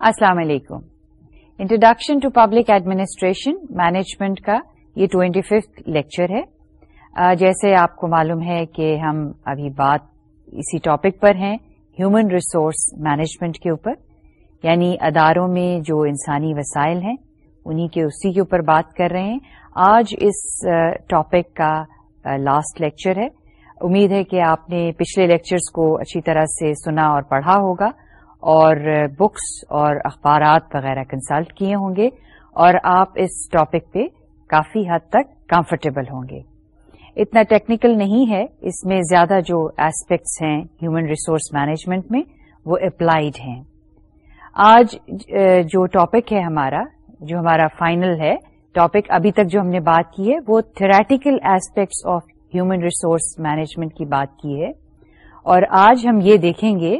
السلام علیکم۔ Introduction to public administration management کا یہ ٹوینٹی ففتھ لیکچر ہے جیسے آپ کو معلوم ہے کہ ہم ابھی بات اسی ٹاپک پر ہیں ہیومن ریسورس مینجمنٹ کے اوپر۔ یعنی اداروں میں جو انسانی وسائل ہیں، انہی کے اسی کے اوپر بات کر رہے ہیں۔ آج اس ٹاپک کا لاسٹ لیکچر ہے۔ امید ہے کہ آپ نے پچھلے لیکچرز کو اچھی طرح سے سنا اور پڑھا ہوگا۔ اور بکس اور اخبارات وغیرہ کنسلٹ کیے ہوں گے اور آپ اس ٹاپک پہ کافی حد تک کمفرٹیبل ہوں گے۔ اتنا ٹیکنیکل نہیں ہے، اس میں زیادہ جو ایسپیکٹس ہیں ہیومن ریسورس مینجمنٹ میں وہ اپلائیڈ ہیں۔ آج جو ٹاپک ہے ہمارا، جو ہمارا فائنل ہے ٹاپک ابھی تک جو ہم نے بات کی ہے، وہ theoretical aspects of human resource management کی بات کی ہے۔ اور آج ہم یہ دیکھیں گے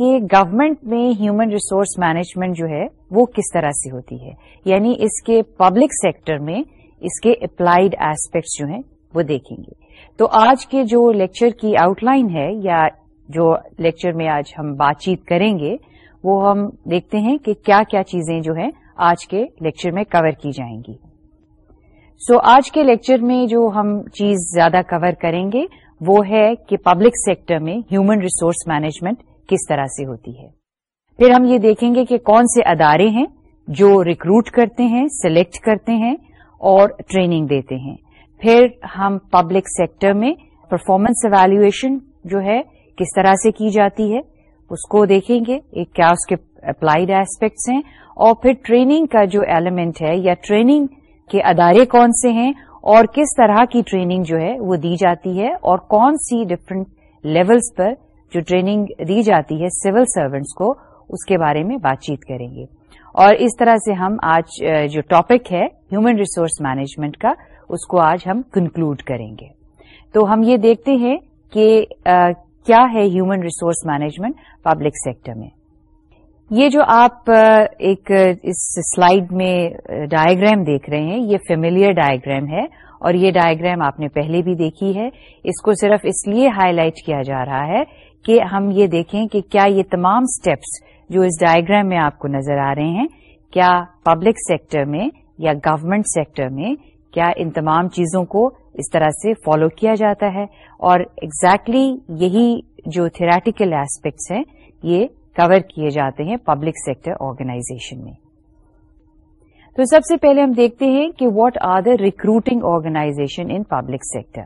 کہ گورمنٹ میں ہیومن ریسورس مینجمنٹ جو ہے وہ کس طرح سے ہوتی ہے؟ یعنی اس کے پبلک سیکٹر میں اس کے اپلائیڈ ایسپیکٹس جو ہیں وہ دیکھیں گے۔ تو آج کے جو لیکچر کی آؤٹ لائن ہے یا جو لیکچر میں آج ہم بات چیت کریں گے وہ ہم دیکھتے ہیں کہ کیا کیا چیزیں جو ہیں آج کے لیکچر میں کور کی جائیں گی۔ سو so, آج کے لیکچر میں جو ہم چیز زیادہ کور کریں گے وہ ہے کہ پبلک سیکٹر میں ہیومن ریسورس مینجمنٹ کس طرح سے ہوتی ہے۔ پھر ہم یہ دیکھیں گے کہ کون سے ادارے ہیں جو ریکروٹ کرتے ہیں سلیکٹ کرتے ہیں اور ٹریننگ دیتے ہیں۔ پھر ہم پبلک سیکٹر میں پرفارمنس ایویلویشن جو ہے، کس طرح سے کی جاتی ہے، اس کو دیکھیں گے۔ ایک کیا اس کے اپلائیڈ ایسپیکٹس ہیں۔ اور پھر ٹریننگ کا جو ایلیمنٹ ہے یا ٹریننگ کے ادارے کون سے ہیں اور کس طرح کی ٹریننگ جو ہے وہ دی جاتی ہے اور کون سی ڈفرنٹ لیولز پر جو ٹریننگ دی جاتی ہے سول سروینٹس کو، اس کے بارے میں بات چیت کریں گے۔ اور اس طرح سے ہم آج جو ٹاپک ہے ہیومن ریسورس مینجمنٹ کا، اس کو آج ہم کنکلوڈ کریں گے۔ تو ہم یہ دیکھتے ہیں کہ کیا ہے human resource management public sector میں۔ یہ جو آپ ایک، اس سلائیڈ میں ڈائیگرام دیکھ رہے ہیں، یہ فیملیئر ڈائیگرام ہے۔ اور یہ ڈائیگرام آپ نے پہلے بھی دیکھی ہے۔ اس کو صرف اس لیے ہائی لائٹ کیا جا رہا ہے کہ ہم یہ دیکھیں کہ کیا یہ تمام سٹیپس جو اس ڈائیگرام میں آپ کو نظر آ رہے ہیں، کیا پبلک سیکٹر میں یا گورمنٹ سیکٹر میں کیا ان تمام چیزوں کو اس طرح سے فالو کیا جاتا ہے؟ اور ایگزیکٹلی exactly یہی جو تھراٹیکل ایسپیکٹس ہیں، یہ کور کیے جاتے ہیں پبلک سیکٹر آرگنائزیشن میں۔ تو سب سے پہلے ہم دیکھتے ہیں کہ what are the recruiting organization in public sector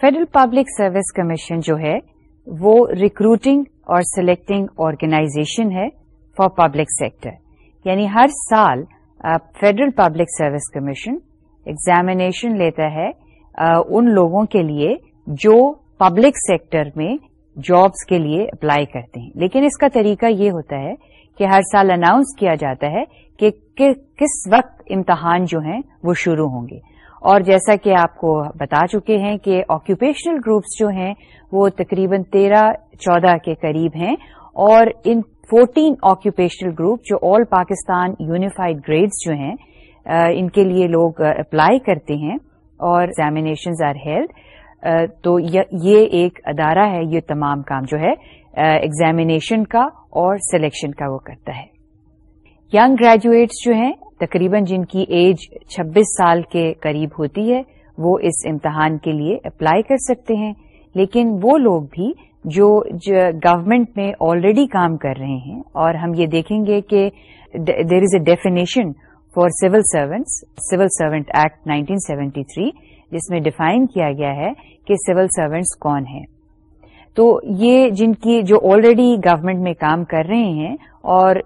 federal public service commission جو ہے وہ ریکروٹنگ اور سلیکٹنگ آرگنائزیشن ہے فار پبلک سیکٹر یعنی ہر سال federal public service commission examination لیتا ہے ان لوگوں کے لیے جو پبلک سیکٹر میں جابس کے لیے اپلائی کرتے ہیں۔ لیکن اس کا طریقہ یہ ہوتا ہے کہ ہر سال اناؤنس کیا جاتا ہے کہ کس وقت امتحان جو ہیں وہ شروع ہوں گے۔ اور جیسا کہ آپ کو بتا چکے ہیں کہ آکوپیشنل گروپس جو ہیں وہ تقریباً تیرہ، چودہ کے قریب ہیں اور ان فورٹین آکوپیشنل گروپ جو آل پاکستان یونیفائڈ گریڈز جو ہیں ان کے لیے لوگ اپلائی کرتے ہیں اور ایگزامینیشنز آر ہیلڈ تو یہ ایک ادارہ ہے، یہ تمام کام جو ہے ایگزامینیشن کا اور سلیکشن کا وہ کرتا ہے۔ یگ گریجویٹس جو ہیں تقریباً جن کی ایج چھبیس سال کے قریب ہوتی ہے، وہ اس امتحان کے لیے اپلائی کر سکتے ہیں۔ لیکن وہ لوگ بھی جو گورمنٹ میں آلریڈی کام کر رہے ہیں، اور ہم یہ دیکھیں گے کہ there is a definition for civil servants civil servant act 1973 جس میں ڈیفائن کیا گیا ہے کہ سول سروینٹس کون ہیں۔ تو یہ جن کی جو آلریڈی گورنمنٹ میں کام کر رہے ہیں، اور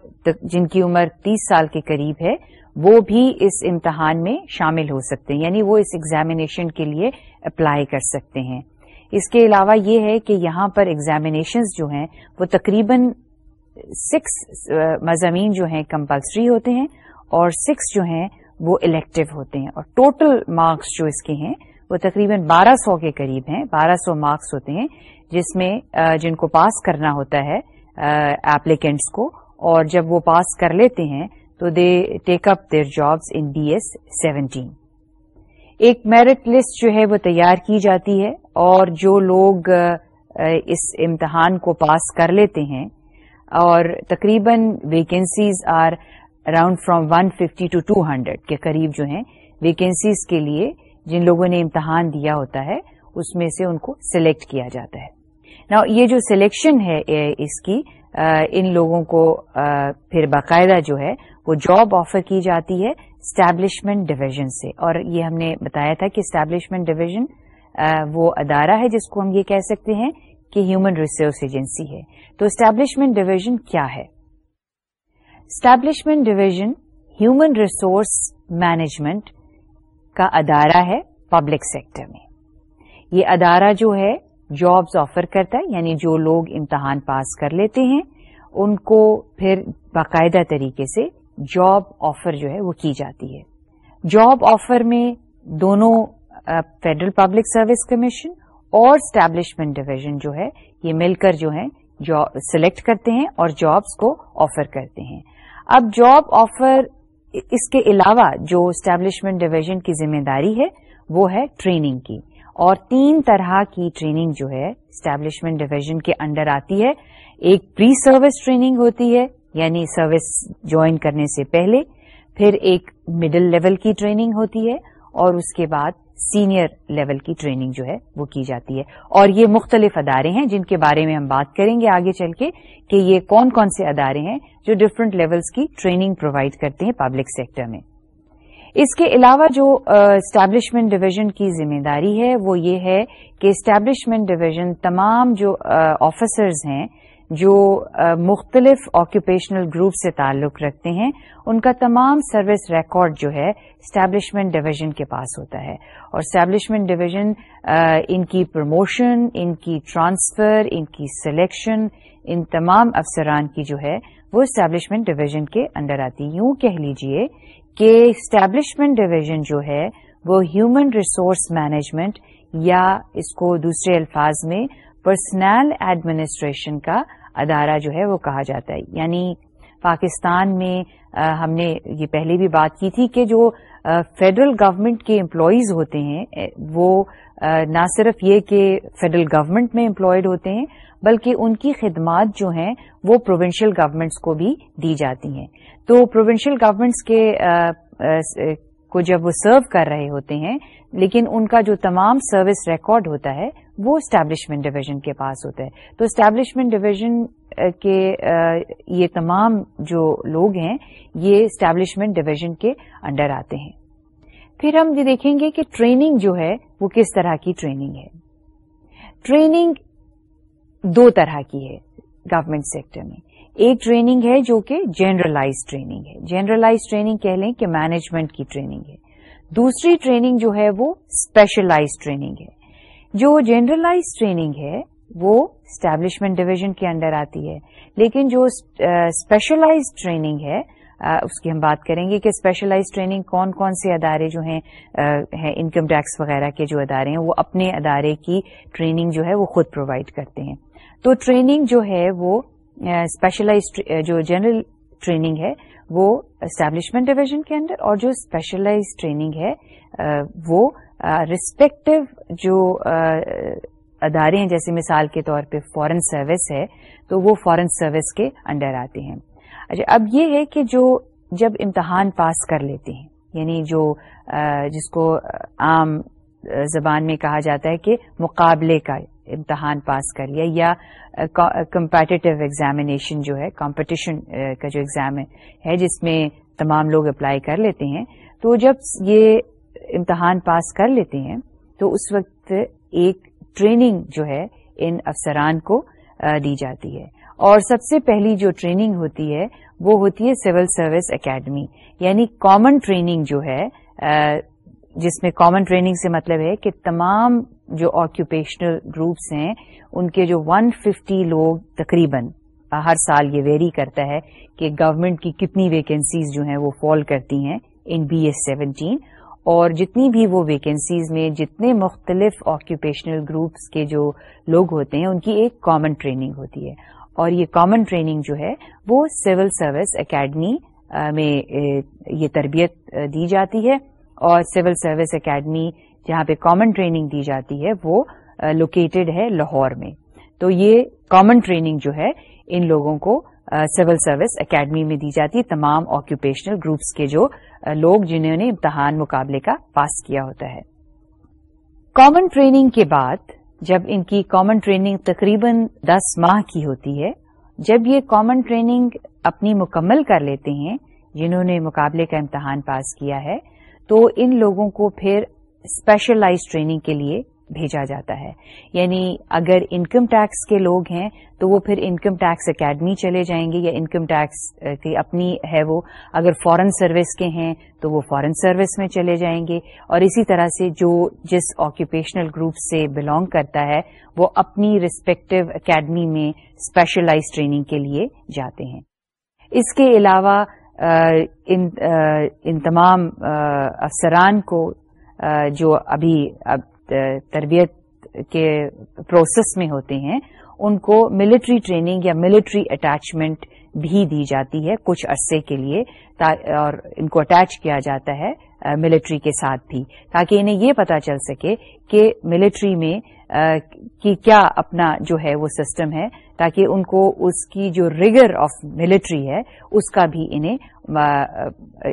جن کی عمر تیس سال کے قریب ہے وہ بھی اس امتحان میں شامل ہو سکتے ہیں یعنی وہ اس ایگزامینیشن کے لیے اپلائی کر سکتے ہیں۔ اس کے علاوہ یہ ہے کہ یہاں پر ایگزامینیشنز جو ہیں، وہ تقریباً سکس مضامین جو ہیں کمپلسری ہوتے ہیں اور سکس جو ہیں، وہ الیکٹو ہوتے ہیں۔ اور ٹوٹل مارکس جو اس کے ہیں، وہ تقریباً بارہ سو کے قریب ہیں، بارہ سو مارکس ہوتے ہیں، جس میں جن کو پاس کرنا ہوتا ہے ایپلیکینٹس کو۔ اور جب وہ پاس کر لیتے ہیں تو they take up their jobs in B S seventeen ایک میرٹ لسٹ جو ہے وہ تیار کی جاتی ہے اور جو لوگ اس امتحان کو پاس کر لیتے ہیں، اور تقریباً vacancies are around from one fifty to two hundred کے قریب جو ہیں ویکینسیز کے لیے جن لوگوں نے امتحان دیا ہوتا ہے، اس میں سے ان کو سلیکٹ کیا جاتا ہے۔ نا یہ جو سلیکشن ہے اس کی ان لوگوں کو پھر باقاعدہ جو ہے وہ جاب آفر کی جاتی ہے اسٹیبلشمنٹ ڈویژن سے۔ اور یہ ہم نے بتایا تھا کہ اسٹیبلشمنٹ ڈویژن وہ ادارہ ہے جس کو ہم یہ کہہ سکتے ہیں کہ ہیومن ریسورس ایجنسی ہے۔ تو اسٹیبلشمنٹ ڈویژن کیا ہے؟ Establishment division human resource management کا ادارہ ہے پبلک سیکٹر میں۔ یہ ادارہ جو ہے جابز آفر کرتا ہے یعنی جو لوگ امتحان پاس کر لیتے ہیں، ان کو پھر باقاعدہ طریقے سے جاب آفر جو ہے وہ کی جاتی ہے۔ جاب آفر میں دونوں فیڈرل پبلک سروس کمیشن اور اسٹیبلشمنٹ ڈویژن جو ہے، یہ مل کر جو ہے سلیکٹ کرتے ہیں اور جابس کو آفر کرتے ہیں۔ اب جاب آفر، اس کے علاوہ جو اسٹیبلشمنٹ ڈویژن کی ذمہ داری ہے، وہ ہے ٹریننگ کی۔ اور تین طرح کی ٹریننگ جو ہے، اسٹیبلشمنٹ ڈویژن کے انڈر آتی ہے۔ ایک پری سروس ٹریننگ ہوتی ہے یعنی سروس جوائن کرنے سے پہلے، پھر ایک مڈل لیول کی ٹریننگ ہوتی ہے اور اس کے بعد سینئر لیول کی ٹریننگ جو ہے وہ کی جاتی ہے۔ اور یہ مختلف ادارے ہیں جن کے بارے میں ہم بات کریں گے آگے چل کے کہ یہ کون کون سے ادارے ہیں جو ڈفرنٹ لیولز کی ٹریننگ پرووائڈ کرتے ہیں پبلک سیکٹر میں۔ اس کے علاوہ جو اسٹیبلشمنٹ ڈویژن کی ذمہ داری ہے وہ یہ ہے کہ اسٹیبلشمنٹ ڈویژن تمام جو آفیسرز ہیں جو مختلف آکوپیشنل گروپ سے تعلق رکھتے ہیں، ان کا تمام سروس ریکارڈ جو ہے اسٹیبلشمنٹ ڈویژن کے پاس ہوتا ہے۔ اور اسٹیبلشمنٹ ڈویژن ان کی پروموشن ان کی ٹرانسفر ان کی سلیکشن ان تمام افسران کی جو ہے، وہ اسٹیبلشمنٹ ڈویژن کے انڈر آتی۔ یوں کہہ لیجیے کہ اسٹیبلشمنٹ ڈویژن جو ہے، وہ ہیومن ریسورس مینجمنٹ یا اس کو دوسرے الفاظ میں پرسنل ایڈمنسٹریشن کا ادارہ جو ہے وہ کہا جاتا ہے۔ یعنی پاکستان میں ہم نے یہ پہلے بھی بات کی تھی کہ جو فیڈرل گورنمنٹ کے امپلائیز ہوتے ہیں وہ نہ صرف یہ کہ فیڈرل گورنمنٹ میں امپلائڈ ہوتے ہیں، بلکہ ان کی خدمات جو ہیں وہ پروونشل گورنمنٹس کو بھی دی جاتی ہیں۔ تو پروونشل گورنمنٹس کے کو جب وہ سرو کر رہے ہوتے ہیں، لیکن ان کا جو تمام سروس ریکارڈ ہوتا ہے وہ اسٹیبلشمنٹ ڈویژن کے پاس ہوتا ہے۔ تو اسٹیبلشمنٹ ڈویژن کے یہ تمام جو لوگ ہیں، یہ اسٹیبلشمنٹ ڈویژن کے انڈر آتے ہیں۔ پھر ہم یہ دیکھیں گے کہ ٹریننگ جو ہے، وہ کس طرح کی ٹریننگ ہے۔ ٹریننگ دو طرح کی ہے گورمنٹ سیکٹر میں۔ ایک ٹریننگ ہے جو کہ جنرلائز ٹریننگ ہے۔ جنرلائز ٹریننگ کہہ لیں کہ مینجمنٹ کی ٹریننگ ہے۔ دوسری ٹریننگ جو ہے، وہ اسپیشلائز ٹریننگ ہے۔ جو جنرلائز ٹریننگ ہے، وہ اسٹیبلشمنٹ ڈویژن کے انڈر آتی ہے۔ لیکن جو اسپیشلائز ٹریننگ ہے اس کی ہم بات کریں گے کہ اسپیشلائز ٹریننگ کون کون سے ادارے جو ہیں انکم ٹیکس وغیرہ کے جو ادارے ہیں، وہ اپنے ادارے کی ٹریننگ جو ہے، وہ خود پرووائڈ کرتے ہیں۔ تو ٹریننگ جو ہے، وہ اسپیشلائز جو جنرل ٹریننگ ہے وہ اسٹیبلشمنٹ ڈویژن کے اندر اور جو اسپیشلائز ٹریننگ ہے وہ ریسپیکٹو جو ادارے ہیں، جیسے مثال کے طور پہ فورن سروس ہے، تو وہ فورن سروس کے انڈر آتے ہیں۔ اچھا اب یہ ہے کہ جو جب امتحان پاس کر لیتے ہیں یعنی جو جس کو عام زبان میں کہا جاتا ہے کہ مقابلے کا امتحان پاس کر لیا یا کمپیٹیو ایگزامینیشن جو ہے کمپٹیشن کا جو ایگزام ہے جس میں تمام لوگ اپلائی کر لیتے ہیں، تو جب یہ امتحان پاس کر لیتے ہیں، تو اس وقت ایک ٹریننگ جو ہے ان افسران کو دی جاتی ہے۔ اور سب سے پہلی جو ٹریننگ ہوتی ہے، وہ ہوتی ہے سول سروس اکیڈمی یعنی کامن ٹریننگ جو ہے جس میں کامن ٹریننگ سے مطلب ہے کہ تمام جو آکوپیشنل گروپس ہیں، ان کے جو 150 لوگ تقریباً ہر سال یہ ویری کرتا ہے کہ گورنمنٹ کی کتنی ویکینسیز جو ہیں وہ فال کرتی ہیں ان بی ایس سیونٹین اور جتنی بھی وہ ویکینسیز میں جتنے مختلف آکوپیشنل گروپس کے جو لوگ ہوتے ہیں، ان کی ایک کامن ٹریننگ ہوتی ہے۔ اور یہ کامن ٹریننگ جو ہے، وہ سول سروس اکیڈمی میں یہ تربیت دی جاتی ہے۔ اور سول سروس اکیڈمی جہاں پہ کامن ٹریننگ دی جاتی ہے، وہ لوکیٹڈ ہے لاہور میں۔ تو یہ کامن ٹریننگ جو ہے، ان لوگوں کو سول سروس اکیڈمی میں دی جاتی ہے، تمام آکوپیشنل گروپس کے جو لوگ جنہوں نے امتحان مقابلے کا پاس کیا ہوتا ہے۔ کامن ٹریننگ کے بعد، جب ان کی کامن ٹریننگ تقریباً دس ماہ کی ہوتی ہے، جب یہ کامن ٹریننگ اپنی مکمل کر لیتے ہیں، جنہوں نے مقابلے کا امتحان پاس کیا ہے تو ان لوگوں کو پھر اسپیشلائز ٹریننگ کے لیے بھیجا جاتا ہے۔ یعنی اگر انکم ٹیکس کے لوگ ہیں تو وہ پھر انکم ٹیکس اکیڈمی چلے جائیں گے یا انکم ٹیکس کی اپنی ہے وہ۔ اگر فورن سروس کے ہیں تو وہ فورن سروس میں چلے جائیں گے۔ اور اسی طرح سے جو جس آکوپیشنل گروپ سے بلونگ کرتا ہے وہ اپنی ریسپیکٹو اکیڈمی میں اسپیشلائز ٹریننگ کے لیے جاتے ہیں۔ اس کے علاوہ ان تمام افسران کو جو ابھی تربیت کے پروسیس میں ہوتے ہیں، ان کو ملٹری ٹریننگ یا ملٹری اٹیچمنٹ بھی دی جاتی ہے کچھ عرصے کے لیے اور ان کو اٹیچ کیا جاتا ہے ملٹری کے ساتھ بھی تاکہ انہیں یہ پتا چل سکے کہ ملٹری میں کی کیا اپنا جو ہے وہ سسٹم ہے، تاکہ ان کو اس کی جو ریگر آف ملٹری ہے، اس کا بھی انہیں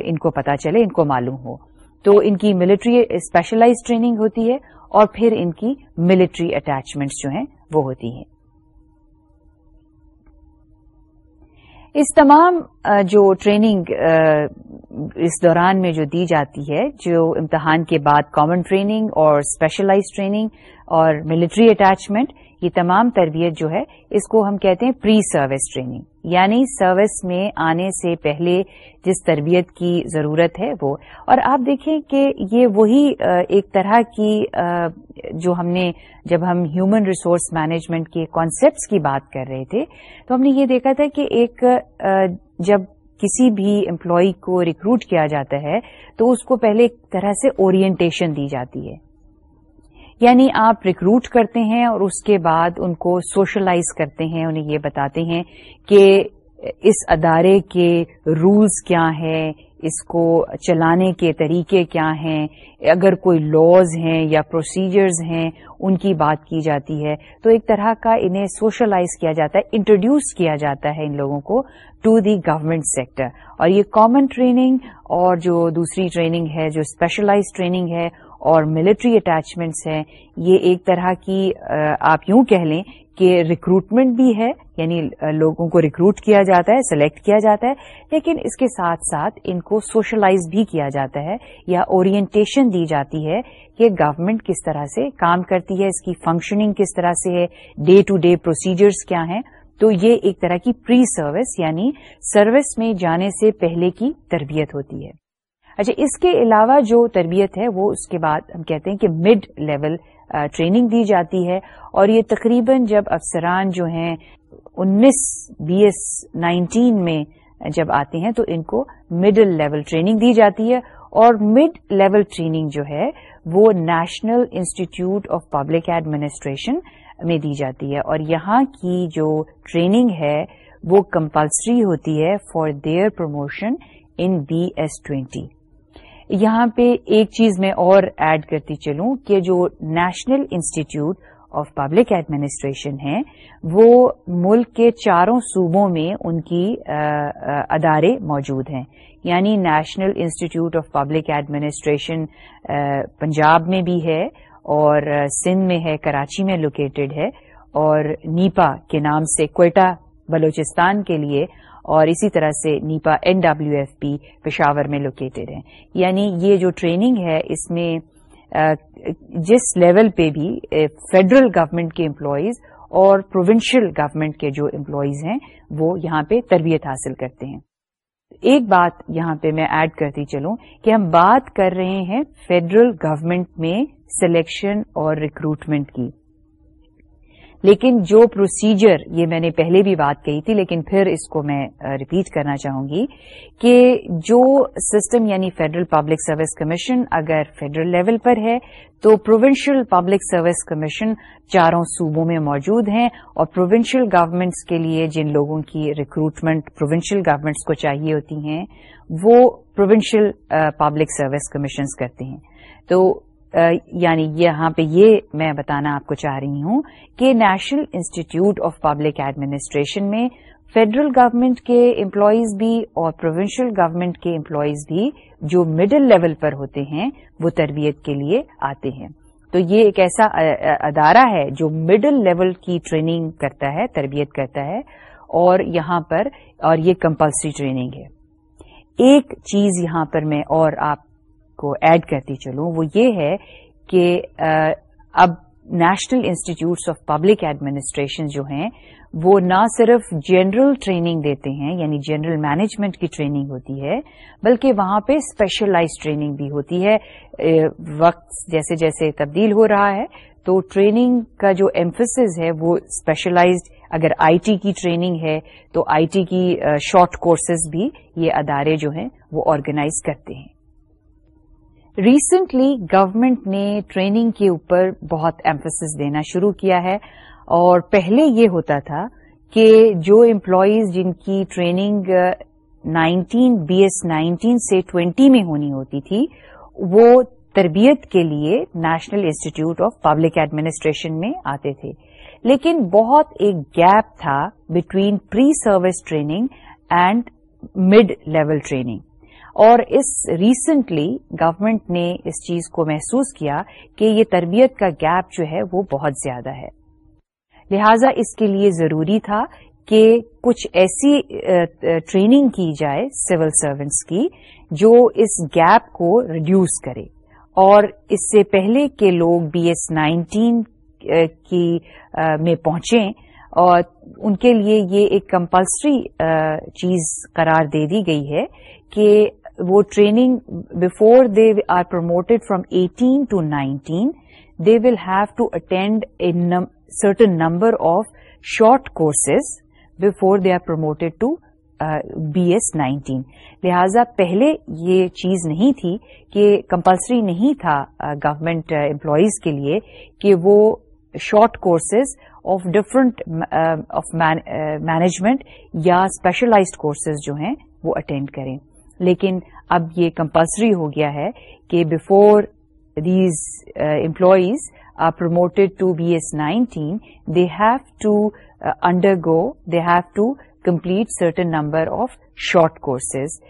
ان کو پتا چلے، ان کو معلوم ہو۔ تو ان کی ملٹری اسپیشلائز ٹریننگ ہوتی ہے اور پھر ان کی ملٹری اٹیچمنٹس جو ہیں وہ ہوتی ہیں۔ اس تمام جو ٹریننگ اس دوران میں جو دی جاتی ہے، جو امتحان کے بعد کامن ٹریننگ اور اسپیشلائز ٹریننگ اور ملٹری اٹیچمنٹ یہ تمام تربیت جو ہے، اس کو ہم کہتے ہیں پری سروس ٹریننگ یعنی سروس میں آنے سے پہلے جس تربیت کی ضرورت ہے وہ. اور آپ دیکھیں کہ یہ وہی ایک طرح کی جو ہم نے جب ہم ہیومن ریسورس مینجمنٹ کے کانسیپٹس کی بات کر رہے تھے، تو ہم نے یہ دیکھا تھا کہ ایک جب کسی بھی امپلائی کو ریکروٹ کیا جاتا ہے، تو اس کو پہلے ایک طرح سے اورینٹیشن دی جاتی ہے۔ یعنی آپ ریکروٹ کرتے ہیں اور اس کے بعد ان کو سوشلائز کرتے ہیں، انہیں یہ بتاتے ہیں کہ اس ادارے کے رولز کیا ہیں، اس کو چلانے کے طریقے کیا ہیں۔ اگر کوئی لاز ہیں یا پروسیجرز ہیں، ان کی بات کی جاتی ہے۔ تو ایک طرح کا انہیں سوشلائز کیا جاتا ہے انٹروڈیوس کیا جاتا ہے ان لوگوں کو ٹو دی گورمنٹ سیکٹر اور یہ کامن ٹریننگ اور جو دوسری ٹریننگ ہے، جو اسپیشلائز ٹریننگ ہے اور ملٹری اٹیچمنٹس ہیں، یہ ایک طرح کی آپ یوں کہہ لیں کہ ریکروٹمنٹ بھی ہے یعنی لوگوں کو ریکروٹ کیا جاتا ہے سلیکٹ کیا جاتا ہے، لیکن اس کے ساتھ ساتھ ان کو سوشلائز بھی کیا جاتا ہے یا اورینٹیشن دی جاتی ہے کہ گورنمنٹ کس طرح سے کام کرتی ہے، اس کی فنکشننگ کس طرح سے ہے ڈے ٹو ڈے پروسیجرز کیا ہیں۔ تو یہ ایک طرح کی پری سروس یعنی سروس میں جانے سے پہلے کی تربیت ہوتی ہے۔ اچھا اس کے علاوہ جو تربیت ہے، وہ اس کے بعد ہم کہتے ہیں کہ مڈ لیول ٹریننگ دی جاتی ہے۔ اور یہ تقریباً جب افسران جو ہیں، انیس بی ایس نائنٹین میں جب آتے ہیں، تو ان کو مڈل لیول ٹریننگ دی جاتی ہے۔ اور مڈ لیول ٹریننگ جو ہے، وہ national institute of public administration میں دی جاتی ہے۔ اور یہاں کی جو ٹریننگ ہے، وہ کمپلسری ہوتی ہے for their promotion in B S twenty یہاں پہ ایک چیز میں اور ایڈ کرتی چلوں کہ جو national institute of public administration ہے، وہ ملک کے چاروں صوبوں میں ان کی ادارے موجود ہیں۔ یعنی national institute of public administration Punjab میں بھی ہے اور سندھ میں ہے، کراچی میں لوکیٹڈ ہے اور نیپا کے نام سے کوئٹہ، بلوچستان کے لیے اور اسی طرح سے NIPA N W F P Peshawar میں لوکیٹڈ ہیں۔ یعنی یہ جو ٹریننگ ہے، اس میں جس لیول پہ بھی فیڈرل گورنمنٹ کے امپلائیز اور پروونشل گورنمنٹ کے جو امپلائیز ہیں، وہ یہاں پہ تربیت حاصل کرتے ہیں۔ ایک بات یہاں پہ میں ایڈ کرتی چلوں کہ ہم بات کر رہے ہیں فیڈرل گورنمنٹ میں سلیکشن اور ریکروٹمنٹ کی۔ لیکن جو پروسیجر یہ میں نے پہلے بھی بات کہی تھی، لیکن پھر اس کو میں ریپیٹ کرنا چاہوں گی کہ جو سسٹم یعنی فیڈرل پبلک سروس کمیشن اگر فیڈرل لیول پر ہے، تو پروونشل پبلک سروس کمیشن چاروں صوبوں میں موجود ہیں اور پروونشل گورنمنٹس کے لیے جن لوگوں کی ریکروٹمنٹ پروونشل گورنمنٹس کو چاہیے ہوتی ہیں، وہ پروونشل پبلک سروس کمیشنز کرتے ہیں۔ تو یعنی یہاں پہ یہ میں بتانا آپ کو چاہ رہی ہوں کہ national institute of public administration میں فیڈرل گورنمنٹ کے امپلائیز بھی اور پروونشل گورنمنٹ کے امپلائیز بھی جو مڈل لیول پر ہوتے ہیں، وہ تربیت کے لیے آتے ہیں۔ تو یہ ایک ایسا ادارہ ہے جو مڈل لیول کی ٹریننگ کرتا ہے، تربیت کرتا ہے اور یہاں پر اور یہ کمپلسری ٹریننگ ہے۔ ایک چیز یہاں پر میں اور آپ کو ایڈ کرتی چلوں، وہ یہ ہے کہ اب national institutes of public administration جو ہیں، وہ نہ صرف جنرل ٹریننگ دیتے ہیں یعنی جنرل مینجمنٹ کی ٹریننگ ہوتی ہے، بلکہ وہاں پہ اسپیشلائز ٹریننگ بھی ہوتی ہے۔ وقت جیسے جیسے تبدیل ہو رہا ہے، تو ٹریننگ کا جو ایمفسز ہے، وہ اسپیشلائزڈ اگر آئی ٹی کی ٹریننگ ہے، تو آئی ٹی کی شارٹ کورسز بھی یہ ادارے جو ہیں، وہ آرگنائز کرتے ہیں۔ ریسنٹلی گورمنٹ نے ٹریننگ کے اوپر بہت ایمفسس دینا شروع کیا ہے اور پہلے یہ ہوتا تھا کہ جو امپلائیز جن کی training nineteen B S nineteen سے ٹوینٹی میں ہونی ہوتی تھی، وہ تربیت کے لیے national institute of public administration میں آتے تھے۔ لیکن بہت ایک گیپ تھا between pre service training and mid level training اور اس ریسنٹلی گورمنٹ نے اس چیز کو محسوس کیا کہ یہ تربیت کا گیپ جو ہے وہ بہت زیادہ ہے۔ لہذا اس کے لیے ضروری تھا کہ کچھ ایسی ٹریننگ کی جائے سول سروینٹس کی جو اس گیپ کو ریڈیوس کرے۔ اور اس سے پہلے کے لوگ بی ایس نائنٹین کی میں پہنچیں اور ان کے لیے یہ ایک کمپلسری چیز قرار دے دی گئی ہے کہ وہ training before they are promoted from eighteen to nineteen they will have to attend certain number of short courses before they are promoted to B S nineteen لہذا پہلے یہ چیز نہیں تھی کہ کمپلسری نہیں تھا uh, گورمنٹ امپلائیز uh, کے لیے کہ وہ short courses of different of management یا اسپیشلائزڈ کورسز جو ہیں وہ اٹینڈ کریں۔ لیکن اب یہ کمپلسری ہو گیا ہے کہ before these employees are promoted to B S nineteen they have to under they have to complete certain number of short courses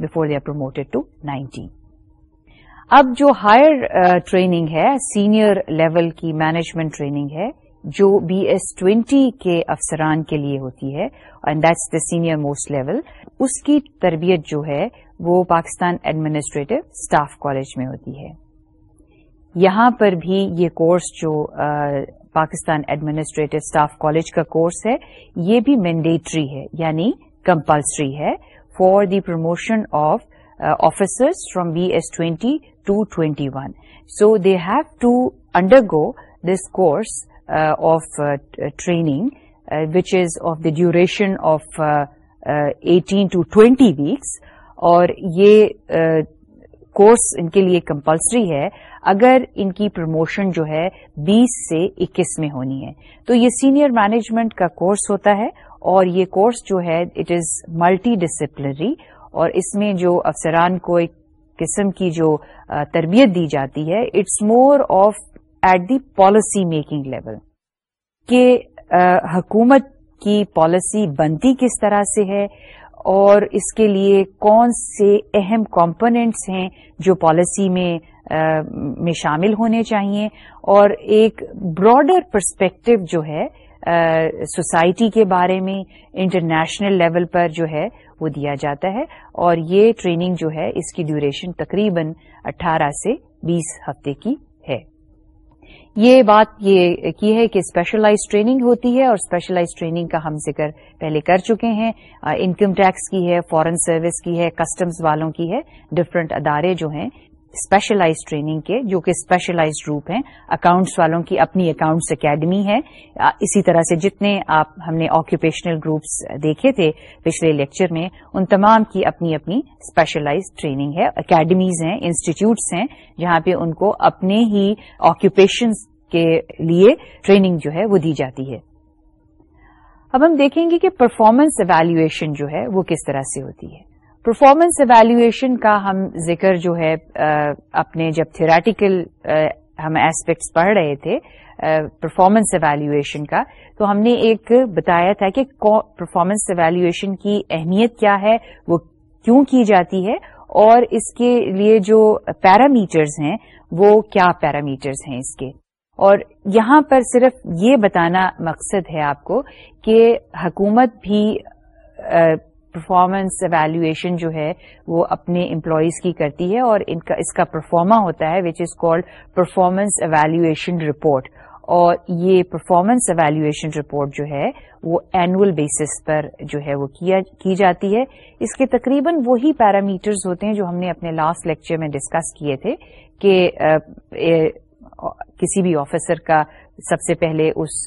before they are promoted to nineteen اب جو ہائر ٹریننگ ہے senior level کی management training ہے جو be S twenty کے افسران کے لیے ہوتی ہے and that's the senior most level اس کی تربیت جو ہے، وہ پاکستان ایڈمنسٹریٹو اسٹاف کالج میں ہوتی ہے۔ یہاں پر بھی یہ کورس جو پاکستان ایڈمنسٹریٹو اسٹاف کالج کا کورس ہے، یہ بھی مینڈیٹری ہے یعنی کمپلسری ہے for the promotion of officers from B S twenty to twenty one. So they have to under this course of training which is of the duration of eighteen to twenty weeks اور یہ uh, course ان کے لیے compulsory ہے اگر ان کی promotion جو ہے بیس سے اکیس میں ہونی ہے۔ تو یہ سینئر مینجمنٹ کا کورس ہوتا ہے اور یہ کورس جو ہے اٹ از ملٹی ڈسپلنری اور اس میں جو افسران کو ایک قسم کی جو uh, تربیت دی جاتی ہے it's more of at the policy making level کہ حکومت کی پالیسی بنتی کس طرح سے ہے اور اس کے لیے کون سے اہم کمپونیٹس ہیں جو پالیسی میں میں شامل ہونے چاہیے اور ایک براڈر پرسپیکٹو جو ہے سوسائٹی کے بارے میں انٹرنیشنل لیول پر جو ہے وہ دیا جاتا ہے اور یہ ٹریننگ جو ہے اس کی ڈیوریشن تقریباً اٹھارہ سے بیس ہفتے کی ہے۔ یہ بات یہ کی ہے کہ اسپیشلائز ٹریننگ ہوتی ہے اور اسپیشلائز ٹریننگ کا ہم ذکر پہلے کر چکے ہیں۔ انکم ٹیکس کی ہے فورن سروس کی ہے کسٹمز والوں کی ہے ڈفرنٹ ادارے جو ہیں اسپیشلائز ٹریننگ کے، جو کہ اسپیشلائز گروپ ہیں اکاؤنٹس والوں کی اپنی اکاؤنٹس اکیڈمی ہے. اسی طرح سے جتنے آپ ہم نے آکوپیشنل گروپس دیکھے تھے پچھلے لیکچر میں، ان تمام کی اپنی اپنی اسپیشلائز ٹریننگ ہے. اکیڈمیز ہیں انسٹیٹیوٹس ہیں، جہاں پہ ان کو اپنے ہی آکوپیشنز کے لیے ٹریننگ جو ہے وہ دی جاتی ہے. اب ہم دیکھیں گے کہ پرفارمنس ایویلویشن جو ہے وہ کس طرح سے ہوتی ہے۔ پرفارمنس ایویلویشن کا ہم ذکر جو ہے اپنے جب تھیوریٹیکل ہم ایسپیکٹس پڑھ رہے تھے پرفارمنس ایویلویشن کا، تو ہم نے ایک بتایا تھا کہ پرفارمنس ایویلویشن کی اہمیت کیا ہے، وہ کیوں کی جاتی ہے، اور اس کے لیے جو پیرامیٹرز ہیں، وہ کیا پیرامیٹرز ہیں اس کے۔ اور یہاں پر صرف یہ بتانا مقصد ہے آپ کو کہ حکومت بھی پرفارمنس ایویلویشن جو ہے وہ اپنے امپلائیز کی کرتی ہے اور ان کا اس کا پرفارما ہوتا ہے which is called performance evaluation report اور یہ پرفارمنس ایویلویشن رپورٹ جو ہے، وہ اینوئل بیسس پر جو ہے وہ کی جاتی ہے. اس کے تقریباً وہی پیرامیٹرز ہوتے ہیں جو ہم نے اپنے لاسٹ لیکچر میں ڈسکس کیے تھے کہ کسی بھی آفیسر کا سب سے پہلے اس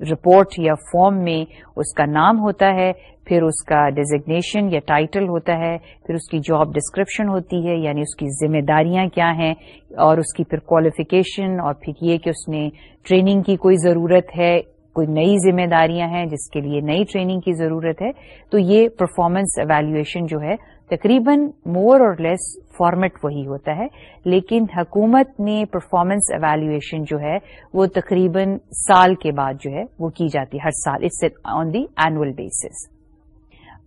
رپورٹ یا فارم میں اس کا نام ہوتا ہے، پھر اس کا ڈیزگنیشن یا ٹائٹل ہوتا ہے، پھر اس کی جاب ڈسکرپشن ہوتی ہے یعنی اس کی ذمہ داریاں کیا ہیں، اور اس کی پھر کوالیفیکیشن اور پھر یہ کہ اس نے ٹریننگ کی کوئی ضرورت ہے، کوئی نئی ذمہ داریاں ہیں، جس کے لیے نئی ٹریننگ کی ضرورت ہے۔ تو یہ پرفارمنس ایویلویشن جو ہے، تقریباً مور اور لیس فارمیٹ وہی ہوتا ہے۔ لیکن حکومت میں پرفارمنس ایویلویشن جو ہے، وہ تقریباً سال کے بعد جو ہے، وہ کی جاتی ہے ہر سال۔ It's on the annual basis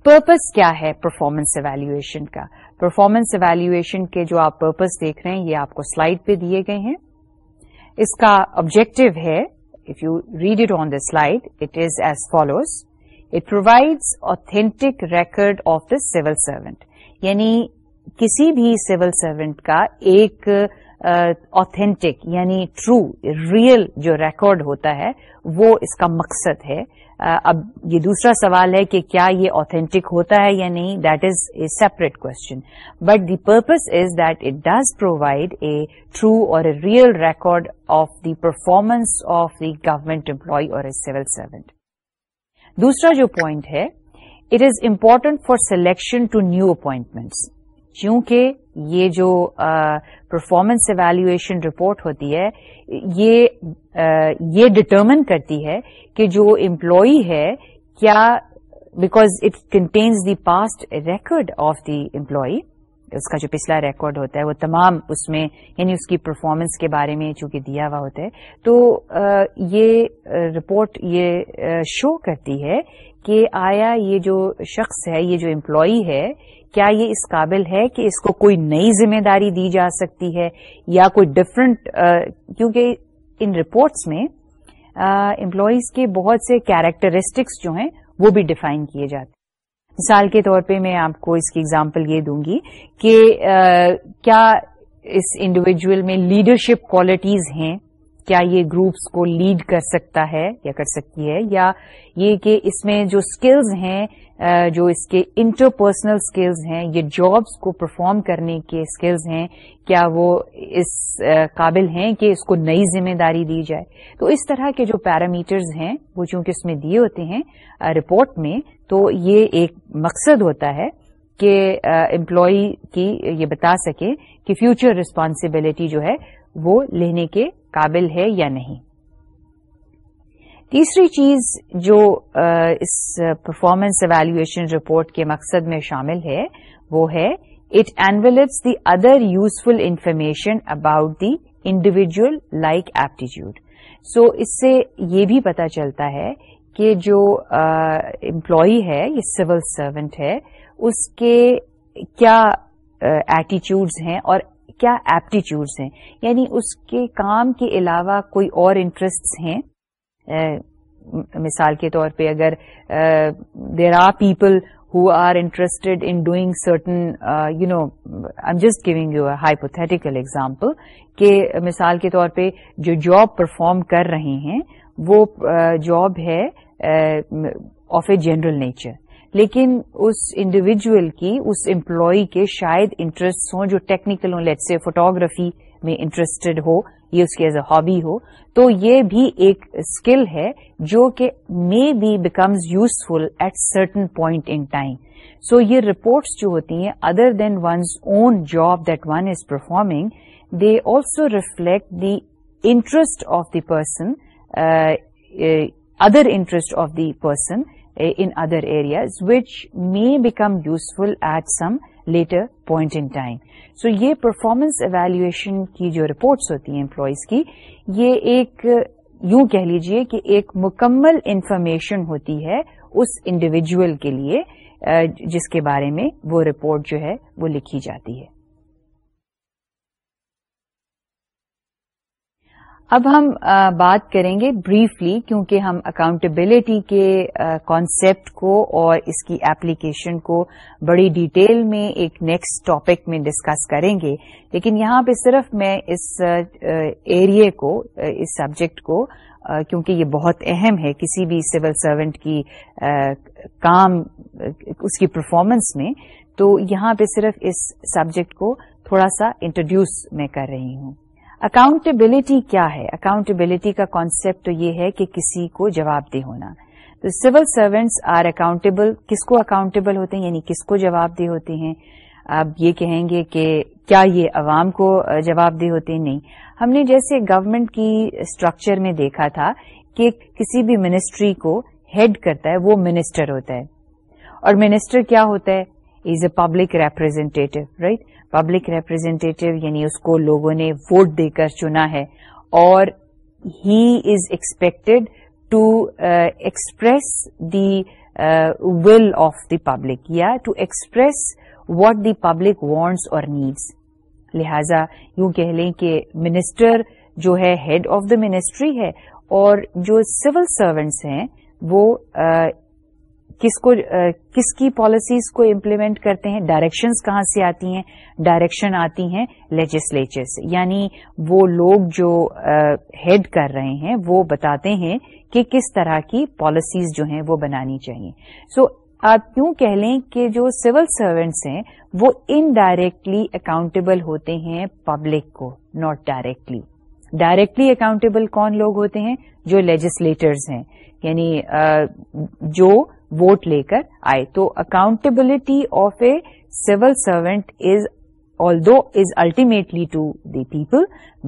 purpose کیا ہے پرفارمنس ایویلویشن کا؟ پرفارمنس ایویلویشن کے جو آپ پرپز دیکھ رہے ہیں، یہ آپ کو سلائڈ پہ دیے گئے ہیں۔ اس کا آبجیکٹو ہے if you read it on the slide it is as follows it provides authentic record of the civil servant یعنی کسی بھی سول سروینٹ کا ایک آتھینٹک یعنی ٹرو ریئل جو ریکارڈ ہوتا ہے، وہ اس کا مقصد ہے۔ اب یہ دوسرا سوال ہے کہ کیا یہ آتھینٹک ہوتا ہے یا نہیں؟ That is a separate question but the purpose is that it does provide a true or a real record of the performance of the government employee or a civil servant دوسرا جو point ہے it is important for selection to new appointments چونکہ یہ جو performance evaluation report ہوتی ہے، یہ یہ ڈٹرمن کرتی ہے کہ جو امپلائی ہے، کیا because it contains the past record of the employee اس کا جو پچھلا ریکارڈ ہوتا ہے، وہ تمام اس میں یعنی اس کی پرفارمنس کے بارے میں چونکہ دیا ہوا ہوتا ہے، تو یہ رپورٹ یہ شو کرتی ہے کہ آیا یہ جو شخص ہے، یہ جو امپلائی ہے کیا یہ اس قابل ہے کہ اس کو کوئی نئی ذمہ داری دی جا سکتی ہے یا کوئی ڈفرنٹ کیونکہ ان رپورٹس میں امپلائیز کے بہت سے کیریکٹرسٹکس جو ہیں وہ بھی ڈیفائن کیے جاتے ہیں۔ مثال کے طور پہ میں آپ کو اس کی اگزامپل یہ دوں گی کہ کیا اس انڈیویجل میں لیڈرشپ کوالٹیز ہیں؟ کیا یہ گروپس کو لیڈ کر سکتا ہے یا کر سکتی ہے؟ یا یہ کہ اس میں جو اسکلز ہیں جو اس کے انٹر پرسنل اسکلز ہیں، یہ جابس کو پرفارم کرنے کے اسکلز ہیں، کیا وہ اس قابل ہیں کہ اس کو نئی ذمہ داری دی جائے؟ تو اس طرح کے جو پیرامیٹرز ہیں، وہ چونکہ اس میں دیے ہوتے ہیں رپورٹ میں، تو یہ ایک مقصد ہوتا ہے کہ امپلائی کی یہ بتا سکے کہ فیوچر ریسپانسبلٹی جو ہے، وہ لینے کے قابل ہے یا نہیں۔ تیسری چیز جو اس پرفارمنس ایویلویشن رپورٹ کے مقصد میں شامل ہے، وہ ہے it envelops the other useful information about the individual like aptitude so اس سے یہ بھی پتا چلتا ہے کہ جو امپلائی ہے، یہ سول سروینٹ ہے، اس کے کیا ایٹیچیوڈز ہیں اور کیا ایپٹیچیوڈز ہیں؟ یعنی اس کے کام کے علاوہ کوئی اور انٹرسٹ ہیں؟ مثال کے طور پہ اگر there are people who are interested in doing certain you know I'm just giving you a hypothetical example کہ مثال کے طور پہ جو جاب پرفارم کر رہے ہیں، وہ جاب ہے آف اے جنرل نیچر لیکن اس انڈیویجل کی، اس امپلائی کے شاید انٹرسٹ ہوں جو ٹیکنیکل ہوں لیٹ سے فوٹوگرافی میں انٹرسٹڈ ہو یہ اس کی ایز اے ہابی ہو، تو یہ بھی ایک اسکل ہے جو کہ may be becomes useful at certain point in time so یہ رپورٹس جو ہوتی ہیں other than ones on job that one is performing they also reflect the interest of the person other interest of the person in other areas which may become useful at some later point in time so یہ performance evaluation کی جو reports ہوتی ہیں employees کی، یہ ایک، یوں کہہ لیجیے کہ ایک مکمل انفارمیشن ہوتی ہے اس انڈیویجل کے لیے جس کے بارے میں وہ رپورٹ جو ہے وہ لکھی جاتی ہے۔ اب ہم بات کریں گے بریفلی کیونکہ ہم اکاؤنٹیبلٹی کے کانسیپٹ کو اور اس کی ایپلیکیشن کو بڑی ڈیٹیل میں ایک نیکسٹ ٹاپک میں ڈسکس کریں گے۔ لیکن یہاں پہ صرف میں اس ایریے کو اس سبجیکٹ کو کیونکہ یہ بہت اہم ہے، کسی بھی سول سروینٹ کی کام اس کی پرفارمنس میں، تو یہاں پہ صرف اس سبجیکٹ کو تھوڑا سا انٹروڈیوس میں کر رہی ہوں۔ اکاؤنٹیبلٹی کیا ہے؟ اکاؤنٹیبلٹی کا کانسیپٹ تو یہ ہے کہ کسی کو جواب دہ ہونا۔ تو سول سروینٹس آر اکاؤنٹیبل کس کو اکاؤنٹیبل ہوتے ہیں؟ یعنی کس کو جواب دہ ہوتے ہیں؟ آپ یہ کہیں گے کہ کیا یہ عوام کو جواب دہ ہوتے ہیں؟ نہیں۔ ہم نے جیسے گورنمنٹ کی اسٹرکچر میں دیکھا تھا کہ کسی بھی منسٹری کو ہیڈ کرتا ہے، وہ منسٹر ہوتا ہے۔ اور منسٹر کیا ہوتا ہے؟ Is a public representative right public representative یعنی اس کو لوگوں نے ووٹ دے کر چنا ہے اور he is expected to express the will of the public یا to express what the public wants اور نیڈس لہذا یوں کہہ لیں کہ منسٹر جو ہے ہیڈ آف دا منسٹری ہے اور جو سول سروینٹس ہیں وہ uh, کس کو کس کی پالیسیز کو امپلیمنٹ کرتے ہیں ڈائریکشنز کہاں سے آتی ہیں؟ ڈائریکشن آتی ہیں لیجسلیچر سے۔ یعنی وہ لوگ جو ہیڈ کر رہے ہیں وہ بتاتے ہیں کہ کس طرح کی پالیسیز جو ہیں وہ بنانی چاہیے۔ سو so, آپ کیوں کہہ لیں کہ جو سول سروینٹس ہیں وہ انڈائریکٹلی اکاؤنٹیبل ہوتے ہیں پبلک کو ناٹ ڈائریکٹلی ڈائریکٹلی اکاؤنٹیبل کون لوگ ہوتے ہیں؟ جو لیجسلیٹرز ہیں۔ یعنی جو ووٹ لے کر آئے۔ تو accountability of a civil servant is although is ultimately to the people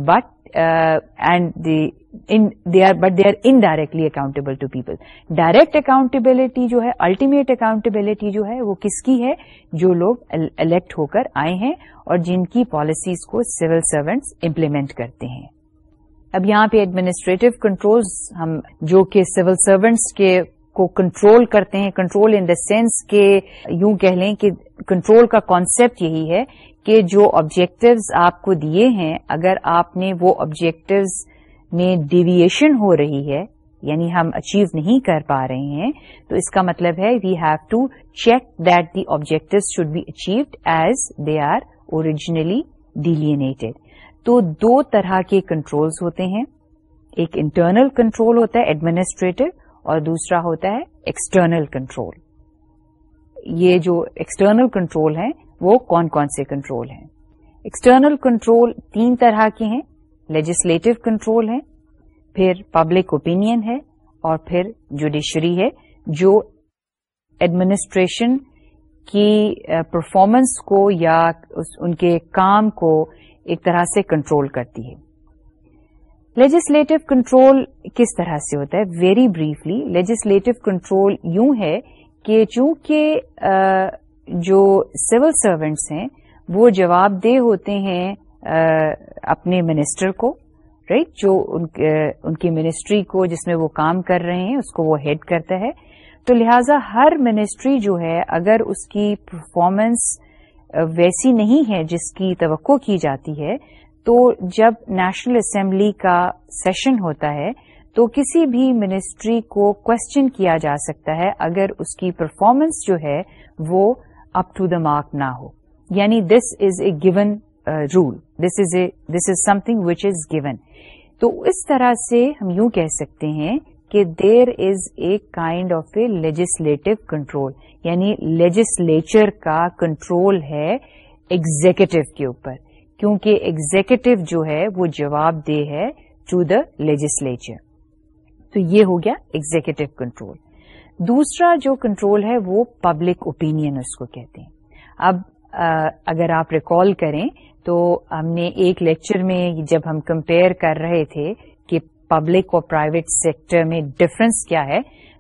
but and they are but they are indirectly accountable to people direct accountability جو ہے الٹیمیٹ اکاؤنٹیبلٹی جو ہے، وہ کس کی ہے؟ جو لوگ الیکٹ ہو کر آئے ہیں اور جن کی پالیسیز کو سول سروینٹس امپلیمنٹ کرتے ہیں۔ اب یہاں پہ ایڈمنسٹریٹو کنٹرولز ہم جو کہ سول سروینٹس کے کو کنٹرول کرتے ہیں کنٹرول ان دا سینس کہ یوں کہہ لیں کہ کنٹرول کا کانسیپٹ یہی ہے کہ جو آبجیکٹوز آپ کو دیے ہیں، اگر آپ نے وہ آبجیکٹوز میں ڈیویشن ہو رہی ہے یعنی ہم اچیو نہیں کر پا رہے ہیں، تو اس کا مطلب ہے we have to check that the objective should be achieved as they are originally delineated تو دو طرح کے کنٹرولز ہوتے ہیں۔ ایک انٹرنل کنٹرول ہوتا ہے ایڈمنسٹریٹو اور دوسرا ہوتا ہے ایکسٹرنل کنٹرول یہ جو ایکسٹرنل کنٹرول ہیں، وہ کون کون سے کنٹرول ہیں؟ ایکسٹرنل کنٹرول تین طرح کے ہیں لیجسلیٹو کنٹرول ہے پھر پبلک اوپینئن ہے، اور پھر جوڈیشری ہے، جو ایڈمنسٹریشن کی پرفارمنس کو یا ان کے کام کو ایک طرح سے کنٹرول کرتی ہے۔ لیجسلیٹو کنٹرول کس طرح سے ہوتا ہے؟ ویری بریفلی لیجسلیٹو کنٹرول یوں ہے کہ چونکہ جو سول سروینٹس ہیں، وہ جواب دہ ہوتے ہیں اپنے منسٹر کو رائٹ جو ان کی منسٹری کو، جس میں وہ کام کر رہے ہیں، اس کو وہ ہیڈ کرتا ہے۔ تو لہذا ہر منسٹری جو ہے، اگر اس کی پرفارمنس ویسی نہیں ہے، جس کی توقع کی جاتی ہے تو جب نیشنل اسمبلی کا سیشن ہوتا ہے تو کسی بھی منسٹری کو کوشچن کیا جا سکتا ہے اگر اس کی پرفارمنس جو ہے وہ اپ ٹو دا مارک نہ ہو۔ یعنی this is a given rule this is a this is something which is given تو اس طرح سے ہم یوں کہہ سکتے ہیں کہ there is a kind of a legislative control یعنی لیجسلیچر کا کنٹرول ہے ایگزیکٹو کے اوپر۔ کیونکہ ایگزیکٹو جو ہے وہ جواب دہ ہے ٹو دا لیجسلیچر تو یہ ہو گیا ایگزیکٹو کنٹرول دوسرا جو کنٹرول ہے وہ پبلک اوپینئن اس کو کہتے ہیں. اب اگر آپ ریکال کریں تو ہم نے ایک لیکچر میں جب ہم کمپیئر کر رہے تھے کہ پبلک اور پرائیویٹ سیکٹر میں ڈفرنس کیا ہے،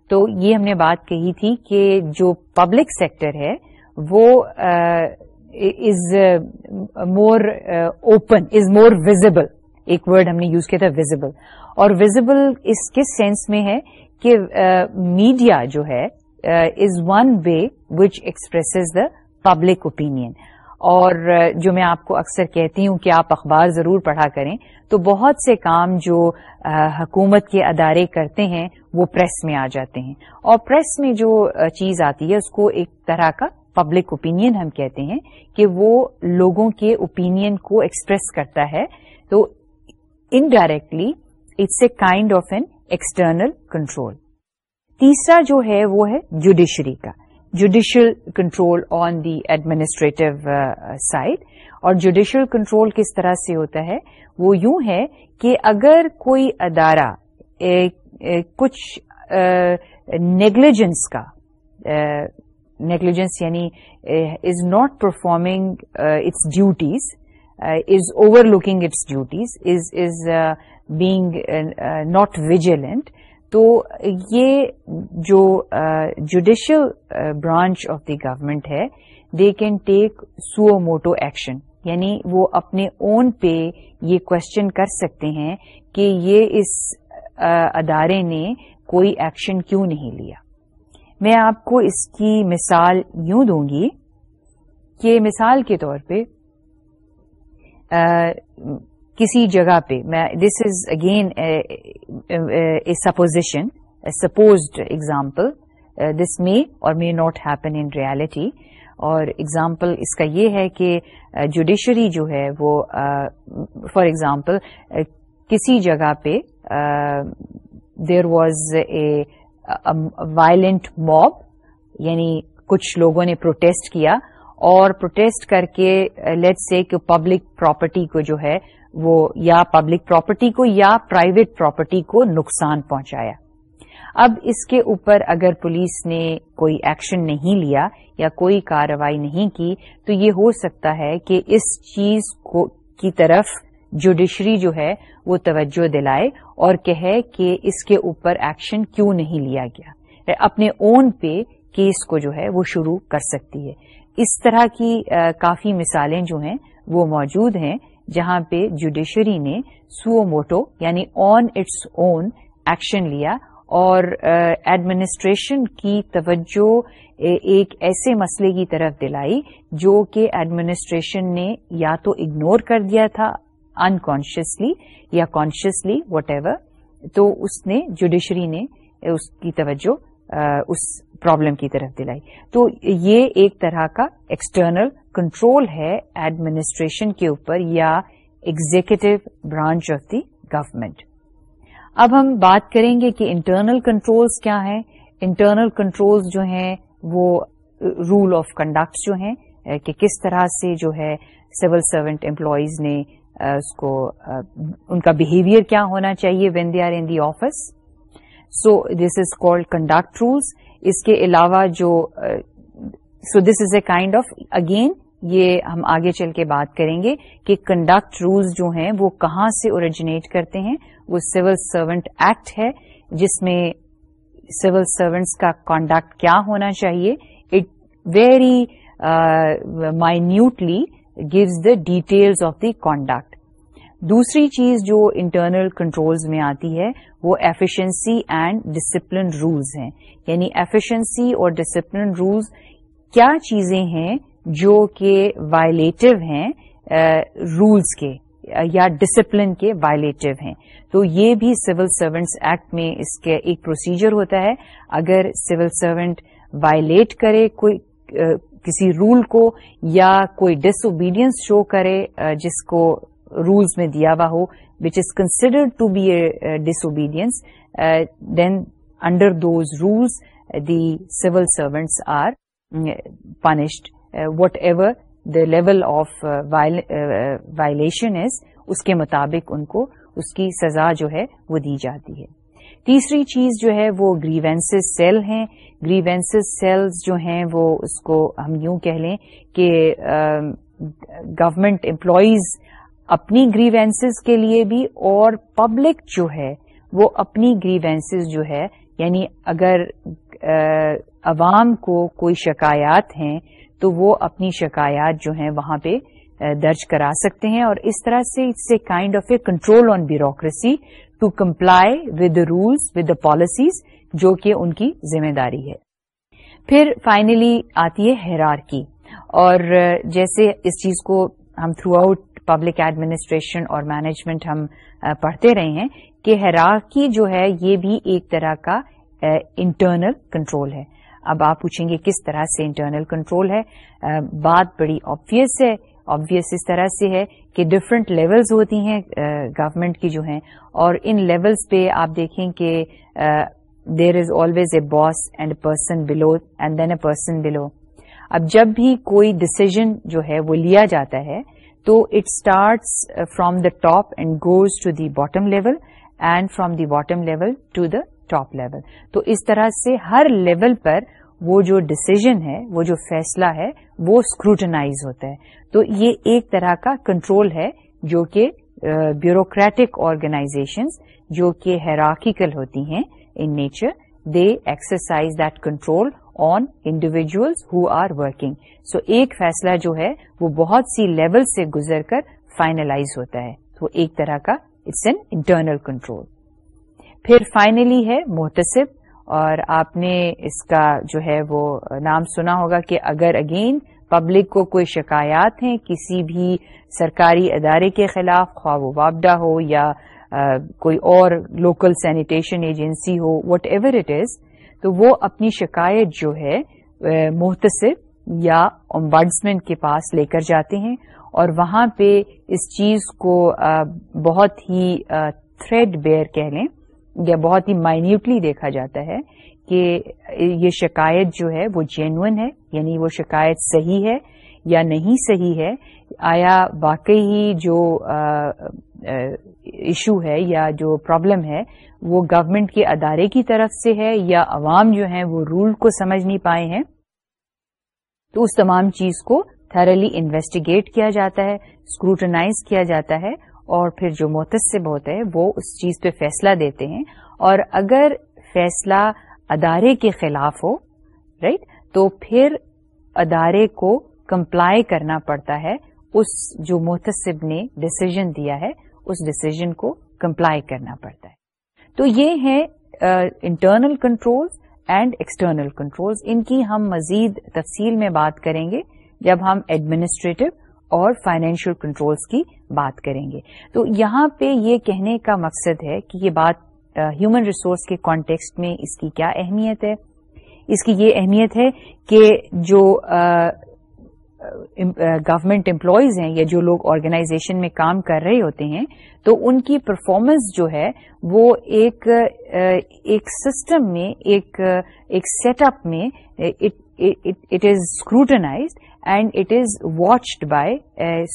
تو یہ ہم نے بات کہی تھی کہ جو پبلک سیکٹر ہے وہ is more open is more visible ایک ورڈ ہم نے یوز کیا تھا ویزیبل اور ویزیبل اس کس سینس میں ہے کہ uh, میڈیا جو ہے is one way which express the public opinion اور uh, جو میں آپ کو اکثر کہتی ہوں کہ آپ اخبار ضرور پڑھا کریں، تو بہت سے کام جو uh, حکومت کے ادارے کرتے ہیں، وہ پریس میں آ جاتے ہیں. اور پریس میں جو چیز آتی ہے، اس کو ایک طرح کا پبلک اوپینین ہم کہتے ہیں کہ وہ لوگوں کے اوپینین کو ایکسپریس کرتا ہے، تو indirectly it's a kind of an external control تیسرا جو ہے وہ ہے جوڈیشری کا judicial control on the administrative side اور جوڈیشل کنٹرول کس طرح سے ہوتا ہے؟ وہ یوں ہے کہ اگر کوئی ادارہ کچھ uh, نیگلیجنس کا uh, نیگلیجنس یعنی is not performing its duties is overlooking its duties is is being not vigilant تو یہ جو judicial branch of the government ہے they can take suo motu action یعنی وہ اپنے اون پہ یہ کوشچن کر سکتے ہیں کہ یہ اس eh, ادارے نے کوئی ایکشن کیوں نہیں لیا. میں آپ کو اس کی مثال یوں دوں گی کہ مثال کے طور پہ کسی جگہ پہ، میں this is again a supposition supposed example this may or may not happen in reality اور اگزامپل اس کا یہ ہے کہ جوڈیشری جو ہے وہ فار ایگزامپل کسی جگہ پہ there was a violent mob یعنی کچھ لوگوں نے پروٹیسٹ کیا اور پروٹیسٹ کر کے لیٹ سے کہ پبلک پراپرٹی کو جو ہے وہ یا پبلک پراپرٹی کو یا پرائیویٹ پراپرٹی کو نقصان پہنچایا۔ اب اس کے اوپر اگر پولیس نے کوئی ایکشن نہیں لیا یا کوئی کاروائی نہیں کی تو یہ ہو سکتا ہے کہ اس چیز کو کی طرف جوڈیشری جو ہے وہ توجہ دلائے اور کہے کہ اس کے اوپر ایکشن کیوں نہیں لیا گیا۔ اپنے اون پہ کیس کو جو ہے وہ شروع کر سکتی ہے۔ اس طرح کی کافی مثالیں جو ہیں وہ موجود ہیں جہاں پہ جوڈیشری نے سو موٹو یعنی آن اٹس اون ایکشن لیا اور ایڈمنسٹریشن کی توجہ ایک ایسے مسئلے کی طرف دلائی جو کہ ایڈمنسٹریشن نے یا تو اگنور کر دیا تھا انکانشیسلی یا کانشیسلی وٹ ایور تو اس نے جوڈیشری نے اس کی توجہ اس پرابلم کی طرف دلائی۔ تو یہ ایک طرح کا ایکسٹرنل کنٹرول ہے ایڈمنسٹریشن کے اوپر یا executive branch of the government اب ہم بات کریں گے کہ انٹرنل کنٹرولز کیا ہیں۔ انٹرنل کنٹرولز جو ہیں وہ رول آف کنڈکٹ جو ہیں کہ کس طرح سے جو ہے سول سروینٹ امپلائیز نے اس کو ان کا بہیویئر کیا ہونا چاہیے when they are in the office so this is called conduct rules اس کے علاوہ جو so this is a kind of again یہ ہم آگے چل کے بات کریں گے کہ کنڈکٹ رولز جو ہیں وہ کہاں سے اوریجنیٹ کرتے ہیں. وہ سول سروینٹ ایکٹ ہے، جس میں سول سروینٹس کا کانڈکٹ کیا ہونا چاہیے. It very minutely gives the details of the conduct دوسری چیز جو انٹرنل کنٹرولز میں آتی ہے وہ ایفیشنسی اینڈ ڈسپلن رولز ہیں۔ یعنی ایفیشنسی اور ڈسپلن رولز کیا چیزیں ہیں جو کہ وائلیٹو ہیں رولز کے، یا ڈسپلن کے وائلیٹو ہیں۔ تو یہ بھی سول سروینٹس ایکٹ میں اس کے ایک پروسیجر ہوتا ہے۔ اگر سول سروینٹ وائلیٹ کرے کوئی کسی رول کو یا کوئی ڈس اوبیڈینس شو کرے جس کو رولز میں دیا ہوا ہو which is considered to be a disobedience then under those rules the civil servants are punished whatever the level of violation is اس کے مطابق ان کو اس کی سزا جو ہے وہ دی جاتی ہے تیسری چیز جو ہے وہ گریوینسز سیل ہیں گریوینسز سیلز جو ہیں وہ اس کو ہم یوں کہہ لیں کہ گورمنٹ امپلائیز اپنی گریوینسز کے لیے بھی اور پبلک جو ہے وہ اپنی گریوینسز جو ہے یعنی اگر عوام کو کوئی شکایات ہیں تو وہ اپنی شکایات جو ہیں وہاں پہ درج کرا سکتے ہیں اور اس طرح سے it's a kind of a control on bureaucracy to comply with the rules with the policies جو کہ ان کی ذمہ داری ہے۔ پھر فائنلی آتی ہے ہیرار کی اور جیسے اس چیز کو ہم تھرو آؤٹ پبلک ایڈمنسٹریشن اور مینجمنٹ ہم پڑھتے رہے ہیں کہ ہیرارکی جو ہے یہ بھی ایک طرح کا انٹرنل کنٹرول ہے۔ اب آپ پوچھیں گے کس طرح سے انٹرنل کنٹرول ہے؟ بات بڑی آبویس ہے۔ آبویس اس طرح سے ہے کہ ڈفرنٹ لیولز ہوتی ہیں گورمنٹ کی جو ہیں۔ اور ان لیولز پہ آپ دیکھیں کہ there is always a boss and a person below and then a person below اب جب بھی کوئی ڈسیزن جو ہے وہ لیا جاتا ہے تو it starts from the top and goes to the bottom level and from the bottom level to the top level تو اس طرح سے ہر لیول پر وہ جو ڈسیزن ہے، وہ جو فیصلہ ہے، وہ اسکروٹنائز ہوتا ہے۔ تو یہ ایک طرح کا کنٹرول ہے جو کہ uh, بیوروکریٹک آرگنائزیشنز جو کہ ہیراکیکل ہوتی ہیں in nature they exercise that control on individuals who are working so ایک فیصلہ جو ہے وہ بہت سی لیول سے گزر کر فائنلائز ہوتا ہے. تو ایک طرح کا اٹس این انٹرنل کنٹرول پھر فائنلی ہے محتسب اور آپ نے اس کا جو ہے وہ نام سنا ہوگا کہ اگر اگین پبلک کو کوئی شکایات ہیں کسی بھی سرکاری ادارے کے خلاف خواہ و وابڈا ہو یا کوئی اور لوکل سینیٹیشن ایجنسی ہو وٹ ایور اٹ از تو وہ اپنی شکایت جو ہے محتسب یا امبڈسمین کے پاس لے کر جاتے ہیں اور وہاں پہ اس چیز کو بہت ہی تھریڈ بیئر کہہ لیں، یا بہت ہی مائنیوٹلی دیکھا جاتا ہے کہ یہ شکایت جو ہے وہ جینون ہے یعنی وہ شکایت صحیح ہے یا نہیں صحیح ہے۔ آیا واقعی ہی جو ایشو ہے یا جو پرابلم ہے وہ گورنمنٹ کے ادارے کی طرف سے ہے یا عوام جو ہیں وہ رول کو سمجھ نہیں پائے ہیں، تو اس تمام چیز کو تھرلی انویسٹیگیٹ کیا جاتا ہے اسکروٹنائز کیا جاتا ہے اور پھر جو متصب ہوتا ہے وہ اس چیز پہ فیصلہ دیتے ہیں۔ اور اگر فیصلہ ادارے کے خلاف ہو رائٹ تو پھر ادارے کو کمپلائی کرنا پڑتا ہے۔ اس جو محتسب نے ڈسیزن دیا ہے اس ڈسیزن کو کمپلائی کرنا پڑتا ہے۔ تو یہ ہیں internal controls and external controls ان کی ہم مزید تفصیل میں بات کریں گے جب ہم ایڈمنسٹریٹو اور فائنینشیل کنٹرولز کی بات کریں گے۔ تو یہاں پہ یہ کہنے کا مقصد ہے کہ یہ بات ہیومن ریسورس کے کانٹیکسٹ میں اس کی کیا اہمیت ہے۔ اس کی یہ اہمیت ہے کہ جو گورمنٹ امپلائیز ہیں یا جو لوگ آرگنائزیشن میں کام کر رہے ہوتے ہیں، تو ان کی پرفارمنس جو ہے، وہ ایک ایک سسٹم میں، ایک ایک سیٹ اپ میں it is scrutinized and it is watched by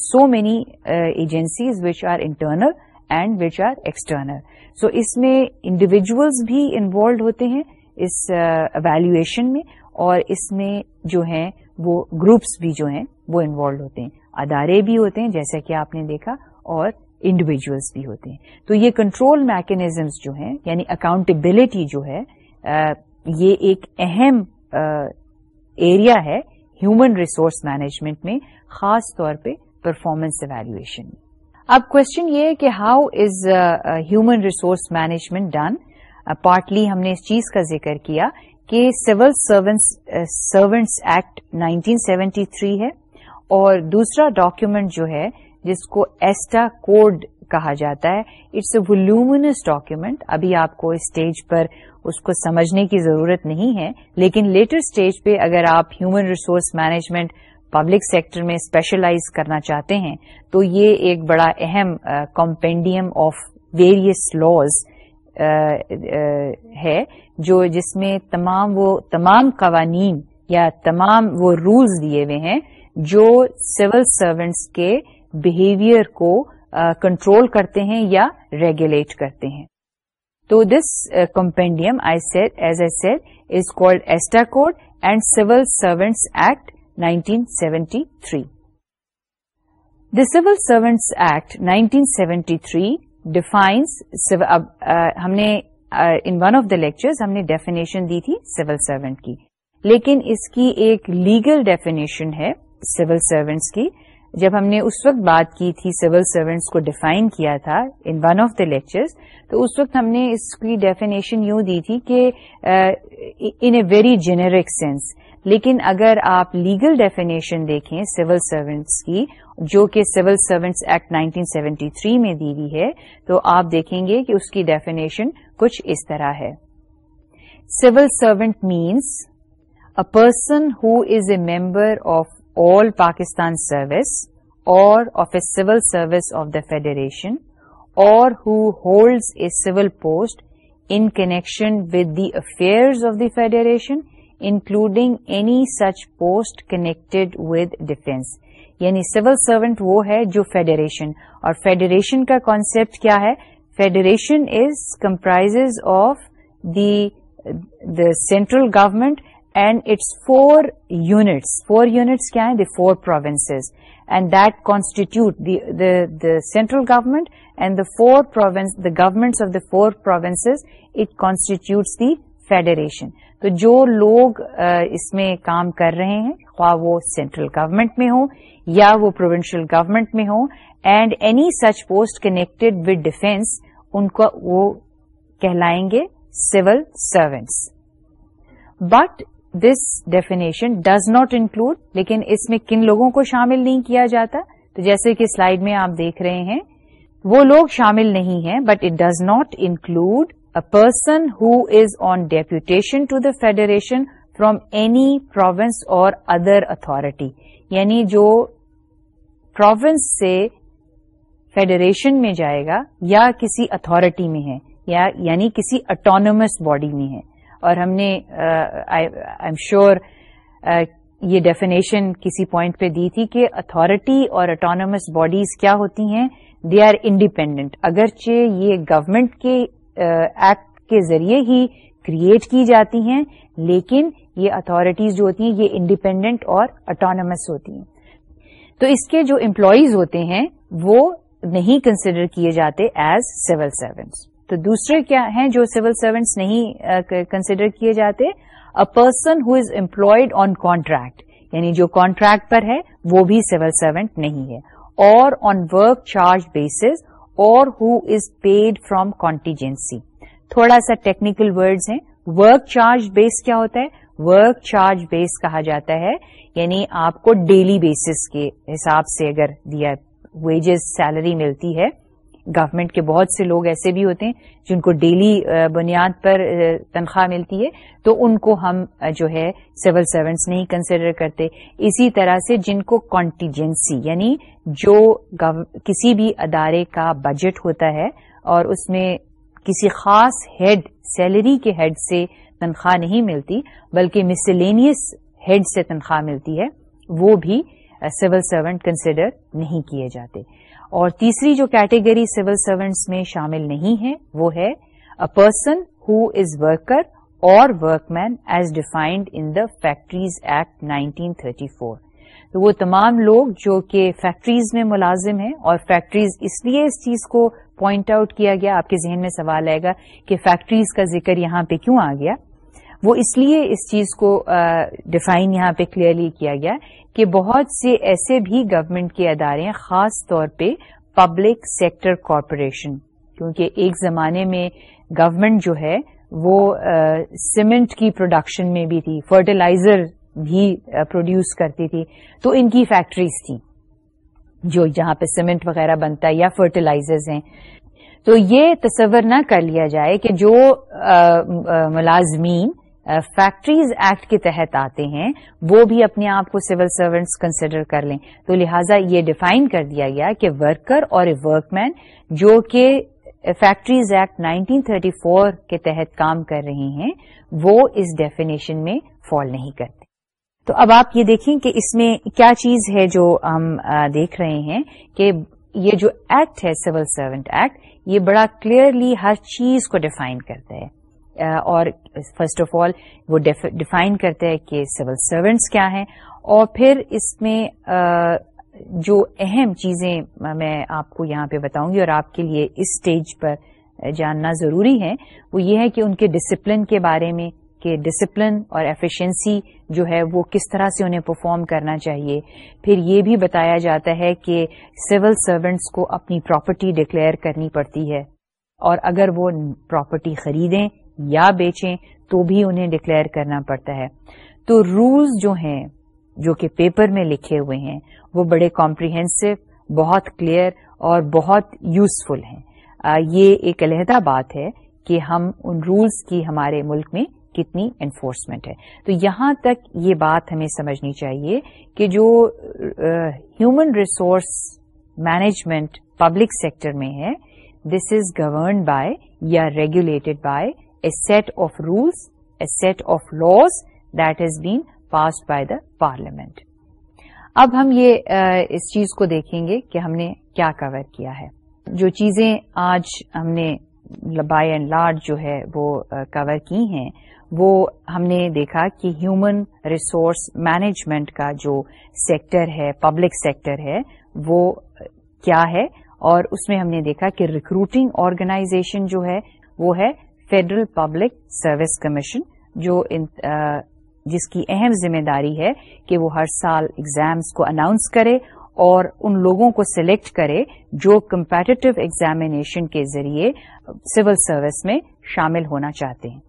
so many agencies which are internal and which are external so اس میں انڈیویجلز بھی انوالوڈ ہوتے ہیں، اس اویلویشن میں، اور اس میں جو ہیں وہ گروپس بھی جو ہیں وہ انوالوڈ ہوتے ہیں، ادارے بھی ہوتے ہیں جیسا کہ آپ نے دیکھا، اور انڈیویجلس بھی ہوتے ہیں۔ تو یہ کنٹرول میکنیزمس جو ہیں یعنی اکاؤنٹیبلٹی جو ہے یہ ایک اہم ایریا ہے ہیومن ریسورس مینجمنٹ میں، خاص طور پہ پرفارمنس ایویلویشن میں۔ اب کوشچن یہ ہے کہ how is human resource management done partly ہم نے اس چیز کا ذکر کیا کہ سول سروینٹس ایکٹ 1973 ہے اور دوسرا ڈاکیومنٹ جو ہے، جس کو ایسٹا کوڈ کہا جاتا ہے، اٹس اے ولیومنس ڈاکیومنٹ۔ ابھی آپ کو اسٹیج پر اس کو سمجھنے کی ضرورت نہیں ہے، لیکن لیٹر اسٹیج پہ اگر آپ human resource management public sector میں اسپیشلائز کرنا چاہتے ہیں، تو یہ ایک بڑا اہم کمپینڈیم آف ویریس لاز ہے، جو جس میں تمام وہ تمام قوانین یا تمام وہ رولز دیے ہوئے ہیں، جو سول سروینٹس کے بہیویئر کو کنٹرول کرتے ہیں یا ریگولیٹ کرتے ہیں۔ تو this compendium I set as a set is called ESTA code and civil servants act 1973 the civil servants act 1973 defines ہم نے in one of the lectures ہم نے ڈیفینیشن دی تھی سول سروینٹ کی لیکن اس کی ایک لیگل ڈیفینیشن ہے سول سروینٹس کی جب ہم نے اس وقت بات کی تھی سول سروینٹس کو ڈیفائن کیا تھا in one of the lectures تو اس وقت ہم نے اس کی ڈیفینیشن یوں دی تھی کہ in a very generic sense لیکن اگر آپ لیگل ڈیفینیشن دیکھیں سول سروینٹس کی جو کہ سول سروینٹس ایکٹ 1973 میں دی ہوئی ہے تو آپ دیکھیں گے کہ اس کی ڈیفینیشن کچھ اس طرح ہے۔ Civil servant means a person who is a member of all Pakistan service or of a civil service of the Federation or who holds a civil post in connection with the affairs of the Federation, including any such post connected with defense. یعنی civil servant وہ ہے جو federation اور federation کا concept کیا ہے؟ Federation is comprise of the the central government and its four units four units کیا ہیں؟ The four provinces and that constitute the central government and the four province the governments of the four provinces it constitutes the federation تو جو لوگ اس میں کام کر رہے ہیں، خواہ وہ سینٹرل گورمنٹ میں ہوں یا وہ پروونشل گورمنٹ میں ہوں، and any such post connected with defence, ان کو وہ کہلائیں گے civil servants. But this definition does not include, لیکن اس میں کن لوگوں کو شامل نہیں کیا جاتا؟ تو جیسے کہ سلائڈ میں آپ دیکھ رہے ہیں، وہ لوگ شامل نہیں ہیں، but it does not include a person who is on deputation to the federation from any province or other authority یعنی جو پروونس سے فیڈریشن میں جائے گا یا کسی اتارٹی میں ہے، یا یعنی کسی اٹانومس باڈی میں ہے۔ اور ہم نے آئی ایم شیور یہ ڈیفینیشن کسی پوائنٹ پہ دی تھی کہ اتارٹی اور اٹانومس باڈیز کیا ہوتی ہیں؟ دے آر انڈیپینڈنٹ اگرچہ یہ گورمنٹ کے Uh, ایکٹ کے ذریعے ہی کریٹ کی جاتی ہیں، لیکن یہ اتارٹیز جو ہوتی ہیں، یہ انڈیپینڈنٹ اور اٹانومس ہوتی ہیں۔ تو اس کے جو امپلائیز ہوتے ہیں، وہ نہیں کنسیڈر کیے جاتے ایز سول سروینٹس تو دوسرے کیا ہیں جو سول سروینٹس نہیں uh, کنسیڈر کیے جاتے؟ A person who is employed on contract یعنی جو کانٹریکٹ پر ہے، وہ بھی سول سروینٹ نہیں ہے۔ اور آن work charge basis or who is paid from contingency تھوڑا سا ٹیکنیکل ورڈز ہیں. ورک چارج بیس کیا ہوتا ہے؟ ورک چارج بیس کہا جاتا ہے. یعنی آپ کو ڈیلی بیسس کے حساب سے اگر دیا ویجز سیلری ملتی ہے گورنمنٹ کے بہت سے لوگ ایسے بھی ہوتے ہیں جن کو ڈیلی بنیاد پر تنخواہ ملتی ہے، تو ان کو ہم جو ہے سول سروینٹس نہیں کنسیڈر کرتے۔ اسی طرح سے جن کو کانٹیجنسی یعنی جو کسی بھی ادارے کا بجٹ ہوتا ہے اور اس میں کسی خاص ہیڈ سیلری کے ہیڈ سے تنخواہ نہیں ملتی، بلکہ مسلینیس ہیڈ سے تنخواہ ملتی ہے، وہ بھی سول سروینٹ کنسیڈر نہیں کیے جاتے۔ اور تیسری جو کیٹیگری سول سروینٹس میں شامل نہیں ہے، وہ ہے a person who is worker اور workman as defined in the factories act 1934 تو وہ تمام لوگ جو کہ فیکٹریز میں ملازم ہیں اور فیکٹریز اس لیے اس چیز کو پوائنٹ آؤٹ کیا گیا، آپ کے ذہن میں سوال آئے گا کہ فیکٹریز کا ذکر یہاں پہ کیوں آ گیا؟ وہ اس لیے اس چیز کو ڈیفائن یہاں پہ کلیئرلی کیا گیا کہ بہت سے ایسے بھی گورنمنٹ کے ادارے ہیں، خاص طور پہ پبلک سیکٹر کارپوریشن کیونکہ ایک زمانے میں گورنمنٹ جو ہے وہ سیمنٹ کی پروڈکشن میں بھی تھی فرٹیلائزر بھی پروڈیوس کرتی تھی۔ تو ان کی فیکٹریز تھیں، جو جہاں پہ سیمنٹ وغیرہ بنتا ہے یا فرٹیلائزرز ہیں۔ تو یہ تصور نہ کر لیا جائے کہ جو ملازمین فیکٹریز ایکٹ کے تحت آتے ہیں، وہ بھی اپنے آپ کو سول سروینٹس کنسیڈر کر لیں۔ تو لہٰذا یہ ڈیفائن کر دیا گیا کہ ورکر اور اے ورک مین جو کہ فیکٹریز ایکٹ 1934 کے تحت کام کر رہے ہیں، وہ اس ڈیفینیشن میں فال نہیں کرتے۔ تو اب آپ یہ دیکھیں کہ اس میں کیا چیز ہے جو ہم دیکھ رہے ہیں کہ یہ جو ایکٹ ہے سول سروینٹ ایکٹ، یہ بڑا کلیئرلی ہر چیز کو ڈیفائن کرتا ہے۔ اور فرسٹ آف آل وہ ڈیفائن کرتے ہیں کہ سول سروینٹس کیا ہیں، اور پھر اس میں جو اہم چیزیں میں آپ کو یہاں پہ بتاؤں گی اور آپ کے لیے اس اسٹیج پر جاننا ضروری ہے وہ یہ ہے کہ ان کے ڈسپلن کے بارے میں، کہ ڈسپلن اور ایفیشنسی جو ہے وہ کس طرح سے انہیں پرفارم کرنا چاہیے۔ پھر یہ بھی بتایا جاتا ہے کہ سول سروینٹس کو اپنی پراپرٹی ڈکلیئر کرنی پڑتی ہے، اور اگر وہ پراپرٹی خریدیں یا بیچیں تو بھی انہیں ڈکلیئر کرنا پڑتا ہے۔ تو رولز جو ہیں، جو کہ پیپر میں لکھے ہوئے ہیں، وہ بڑے کمپریہنسو بہت کلیئر اور بہت یوزفل ہیں۔ یہ ایک علیحدہ بات ہے کہ ہم ان رولز کی ہمارے ملک میں کتنی انفورسمنٹ ہے۔ تو یہاں تک یہ بات ہمیں سمجھنی چاہیے کہ جو human resource management public sector میں ہے دس از گورنڈ بائی یا regulated by a set of rules a set of laws that has been passed by the parliament اب ہم یہ اس چیز کو دیکھیں گے کہ ہم نے کیا کور کیا ہے۔ جو چیزیں آج ہم نے بائی اینڈ لارج جو ہے وہ کور کی ہیں، وہ ہم نے دیکھا کہ ہیومن ریسورس مینجمنٹ کا جو سیکٹر ہے پبلک سیکٹر ہے، وہ کیا ہے۔ اور اس میں ہم نے دیکھا کہ ریکروٹنگ آرگنائزیشن جو ہے، وہ ہے فیڈرل پبلک سروس کمیشن جو جس کی اہم ذمہ داری ہے کہ وہ ہر سال ایگزامس کو اناؤنس کرے اور ان لوگوں کو سلیکٹ کرے جو کمپیٹیو ایگزامینیشن کے ذریعے سول سروس میں شامل ہونا چاہتے ہیں۔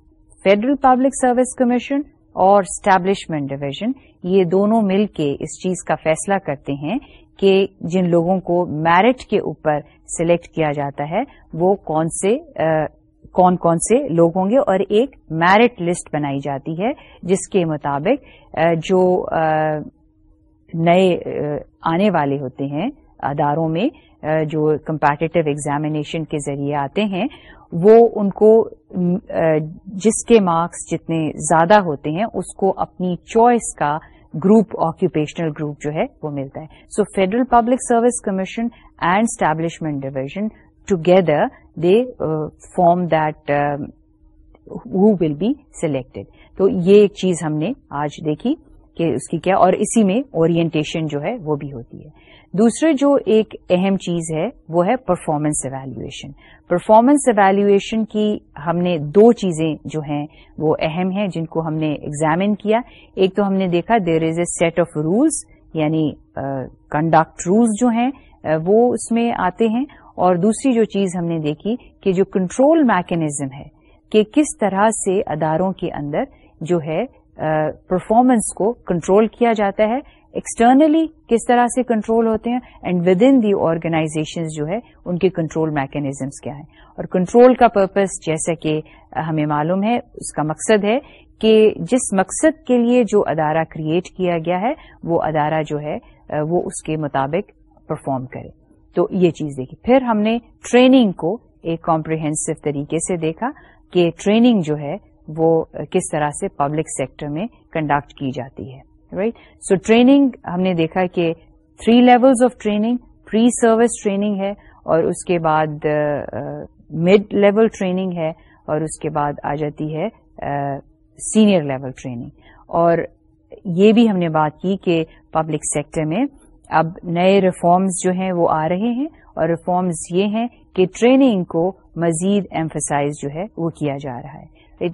فیڈرل پبلک سروس کمیشن اور اسٹیبلشمنٹ ڈویژن یہ دونوں مل کے اس چیز کا فیصلہ کرتے ہیں کہ جن لوگوں کو میرٹ کے اوپر سلیکٹ کیا جاتا ہے وہ کون سے کون کون سے لوگ ہوں گے اور ایک میرٹ لسٹ بنائی جاتی ہے، جس کے مطابق جو نئے آنے والے ہوتے ہیں اداروں میں جو کمپیٹیو ایگزامینیشن کے ذریعے آتے ہیں، وہ ان کو جس کے مارکس جتنے زیادہ ہوتے ہیں، اس کو اپنی چوائس کا گروپ آکوپیشنل گروپ جو ہے، وہ ملتا ہے۔ So federal public service commission and establishment division together they form that who will be selected تو یہ ایک چیز ہم نے آج دیکھی کہ اس کی کیا اور اسی میں اورینٹیشن جو ہے وہ بھی ہوتی ہے۔ دوسرے جو ایک اہم چیز ہے وہ ہے پرفارمنس ایویلویشن پرفارمنس ایویلویشن کی ہم نے دو چیزیں جو ہیں وہ اہم ہیں جن کو ہم نے ایگزامن کیا۔ ایک تو ہم نے دیکھا there is a set of rules یعنی uh, کنڈکٹ رولس جو ہیں uh, وہ اس میں آتے ہیں۔ اور دوسری جو چیز ہم نے دیکھی کہ جو کنٹرول میکنیزم ہے کہ کس طرح سے اداروں کے اندر جو ہے پرفارمنس کو کنٹرول کیا جاتا ہے ایکسٹرنلی کس طرح سے کنٹرول ہوتے ہیں and within the organization جو ہے، ان کے کنٹرول میکنیزمس کیا ہیں۔ اور کنٹرول کا پرپز جیسا کہ ہمیں معلوم ہے، اس کا مقصد ہے کہ جس مقصد کے لیے جو ادارہ کریٹ کیا گیا ہے، وہ ادارہ جو ہے وہ اس کے مطابق پرفارم کرے۔ تو یہ چیز دیکھی۔ پھر ہم نے ٹریننگ کو ایک کمپریہنسو طریقے سے دیکھا کہ ٹریننگ جو ہے وہ کس طرح سے پبلک سیکٹر میں کنڈکٹ کی جاتی ہے رائٹ سو ٹریننگ ہم نے دیکھا کہ three levels of training pre service training ہے اور اس کے بعد مڈ لیول ٹریننگ ہے اور اس کے بعد آ جاتی ہے سینئر لیول ٹریننگ اور یہ بھی ہم نے بات کی کہ پبلک سیکٹر میں اب نئے ریفارمز جو ہیں وہ آ رہے ہیں اور ریفارمز یہ ہیں کہ ٹریننگ کو مزید ایمفسائز جو ہے وہ کیا جا رہا ہے۔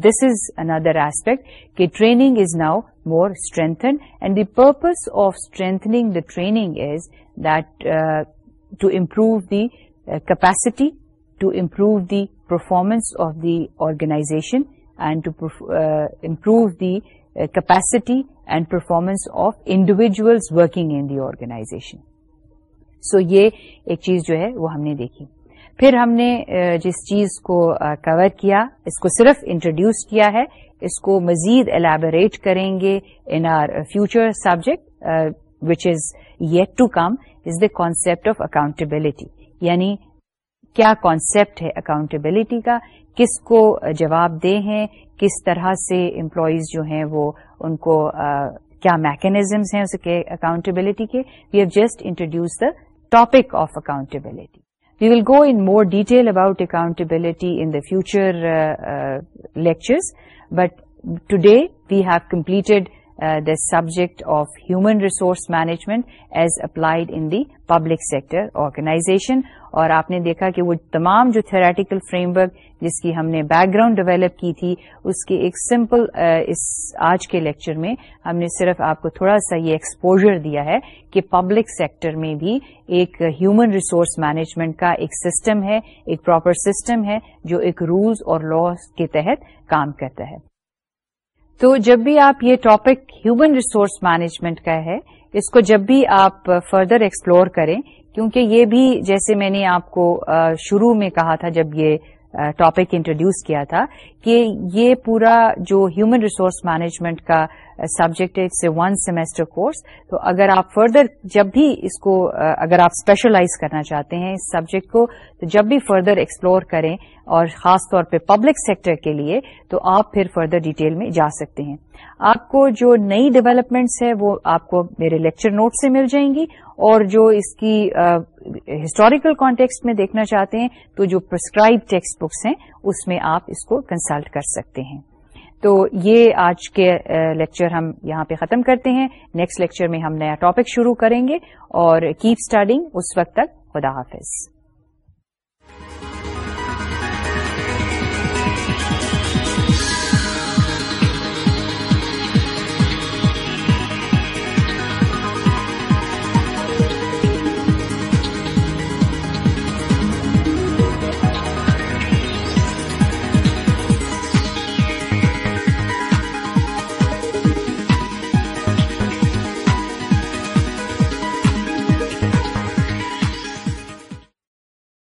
دس از اندر ایسپیکٹ کہ training is now more strengthen and the purpose of strengthening the training is that to improve the capacity to improve the performance of the organization and to improve the capacity and performance of individuals working in the organization so یہ ایک چیز جو ہے وہ ہم نے دیکھی پھر ہم نے جس چیز کو کور کیا اس کو صرف انٹروڈیوس کیا ہے اس کو مزید ایلیبوریٹ کریں گے in our future subject which is yet to come is the concept of accountability یعنی کیا کانسپٹ ہے اکاؤنٹیبلٹی کا کس کو جواب دے ہیں، کس طرح سے امپلائیز جو ہیں وہ ان کو کیا میکنیزمس ہیں اس کے اکاؤنٹیبلٹی کے؟ We have just introduce the topic of accountability we will go in more detail about accountability in the future lectures but today we have completed the subject of human resource management as applied in the public sector organization اور آپ نے دیکھا کہ وہ تمام جو تھراٹیکل frame work جس کی ہم نے بیک گراؤنڈ ڈیولپ کی تھی، اس کے ایک سمپل اس آج کے لیکچر میں ہم نے صرف آپ کو تھوڑا سا یہ ایکسپوجر دیا ہے کہ پبلک سیکٹر میں بھی ایک ہیومن ریسورس مینجمنٹ کا ایک سسٹم ہے، ایک پراپر سسٹم ہے جو ایک رولز اور لاس کے تحت کام کرتا ہے۔ تو جب بھی آپ یہ ٹاپک ہیومن ریسورس مینجمنٹ کا ہے، اس کو جب بھی آپ فردر ایکسپلور کریں کیونکہ یہ بھی جیسے میں نے آپ کو شروع میں کہا تھا جب یہ ٹاپک انٹروڈیوس کیا تھا کہ یہ پورا جو ہیومن ریسورس مینجمنٹ کا uh, سبجیکٹ ہے it's a one semester course تو اگر آپ فردر جب بھی اس کو uh, اگر آپ اسپیشلائز کرنا چاہتے ہیں اس سبجیکٹ کو، تو جب بھی فردر ایکسپلور کریں اور خاص طور پہ پبلک سیکٹر کے لیے، تو آپ پھر فردر ڈیٹیل میں جا سکتے ہیں۔ آپ کو جو نئی ڈیولپمنٹس ہے وہ آپ کو میرے لیکچر نوٹ سے مل جائیں گی اور جو اس کی uh, ہسٹوریکل کانٹیکسٹ میں دیکھنا چاہتے ہیں، تو جو پرسکرائب ٹیکسٹ بکس ہیں اس میں آپ اس کو کنسلٹ کر سکتے ہیں۔ تو یہ آج کے لیکچر ہم یہاں پہ ختم کرتے ہیں۔ نیکسٹ لیکچر میں ہم نیا ٹاپک شروع کریں گے اور کیپ اسٹارٹنگ اس وقت تک خدا حافظ۔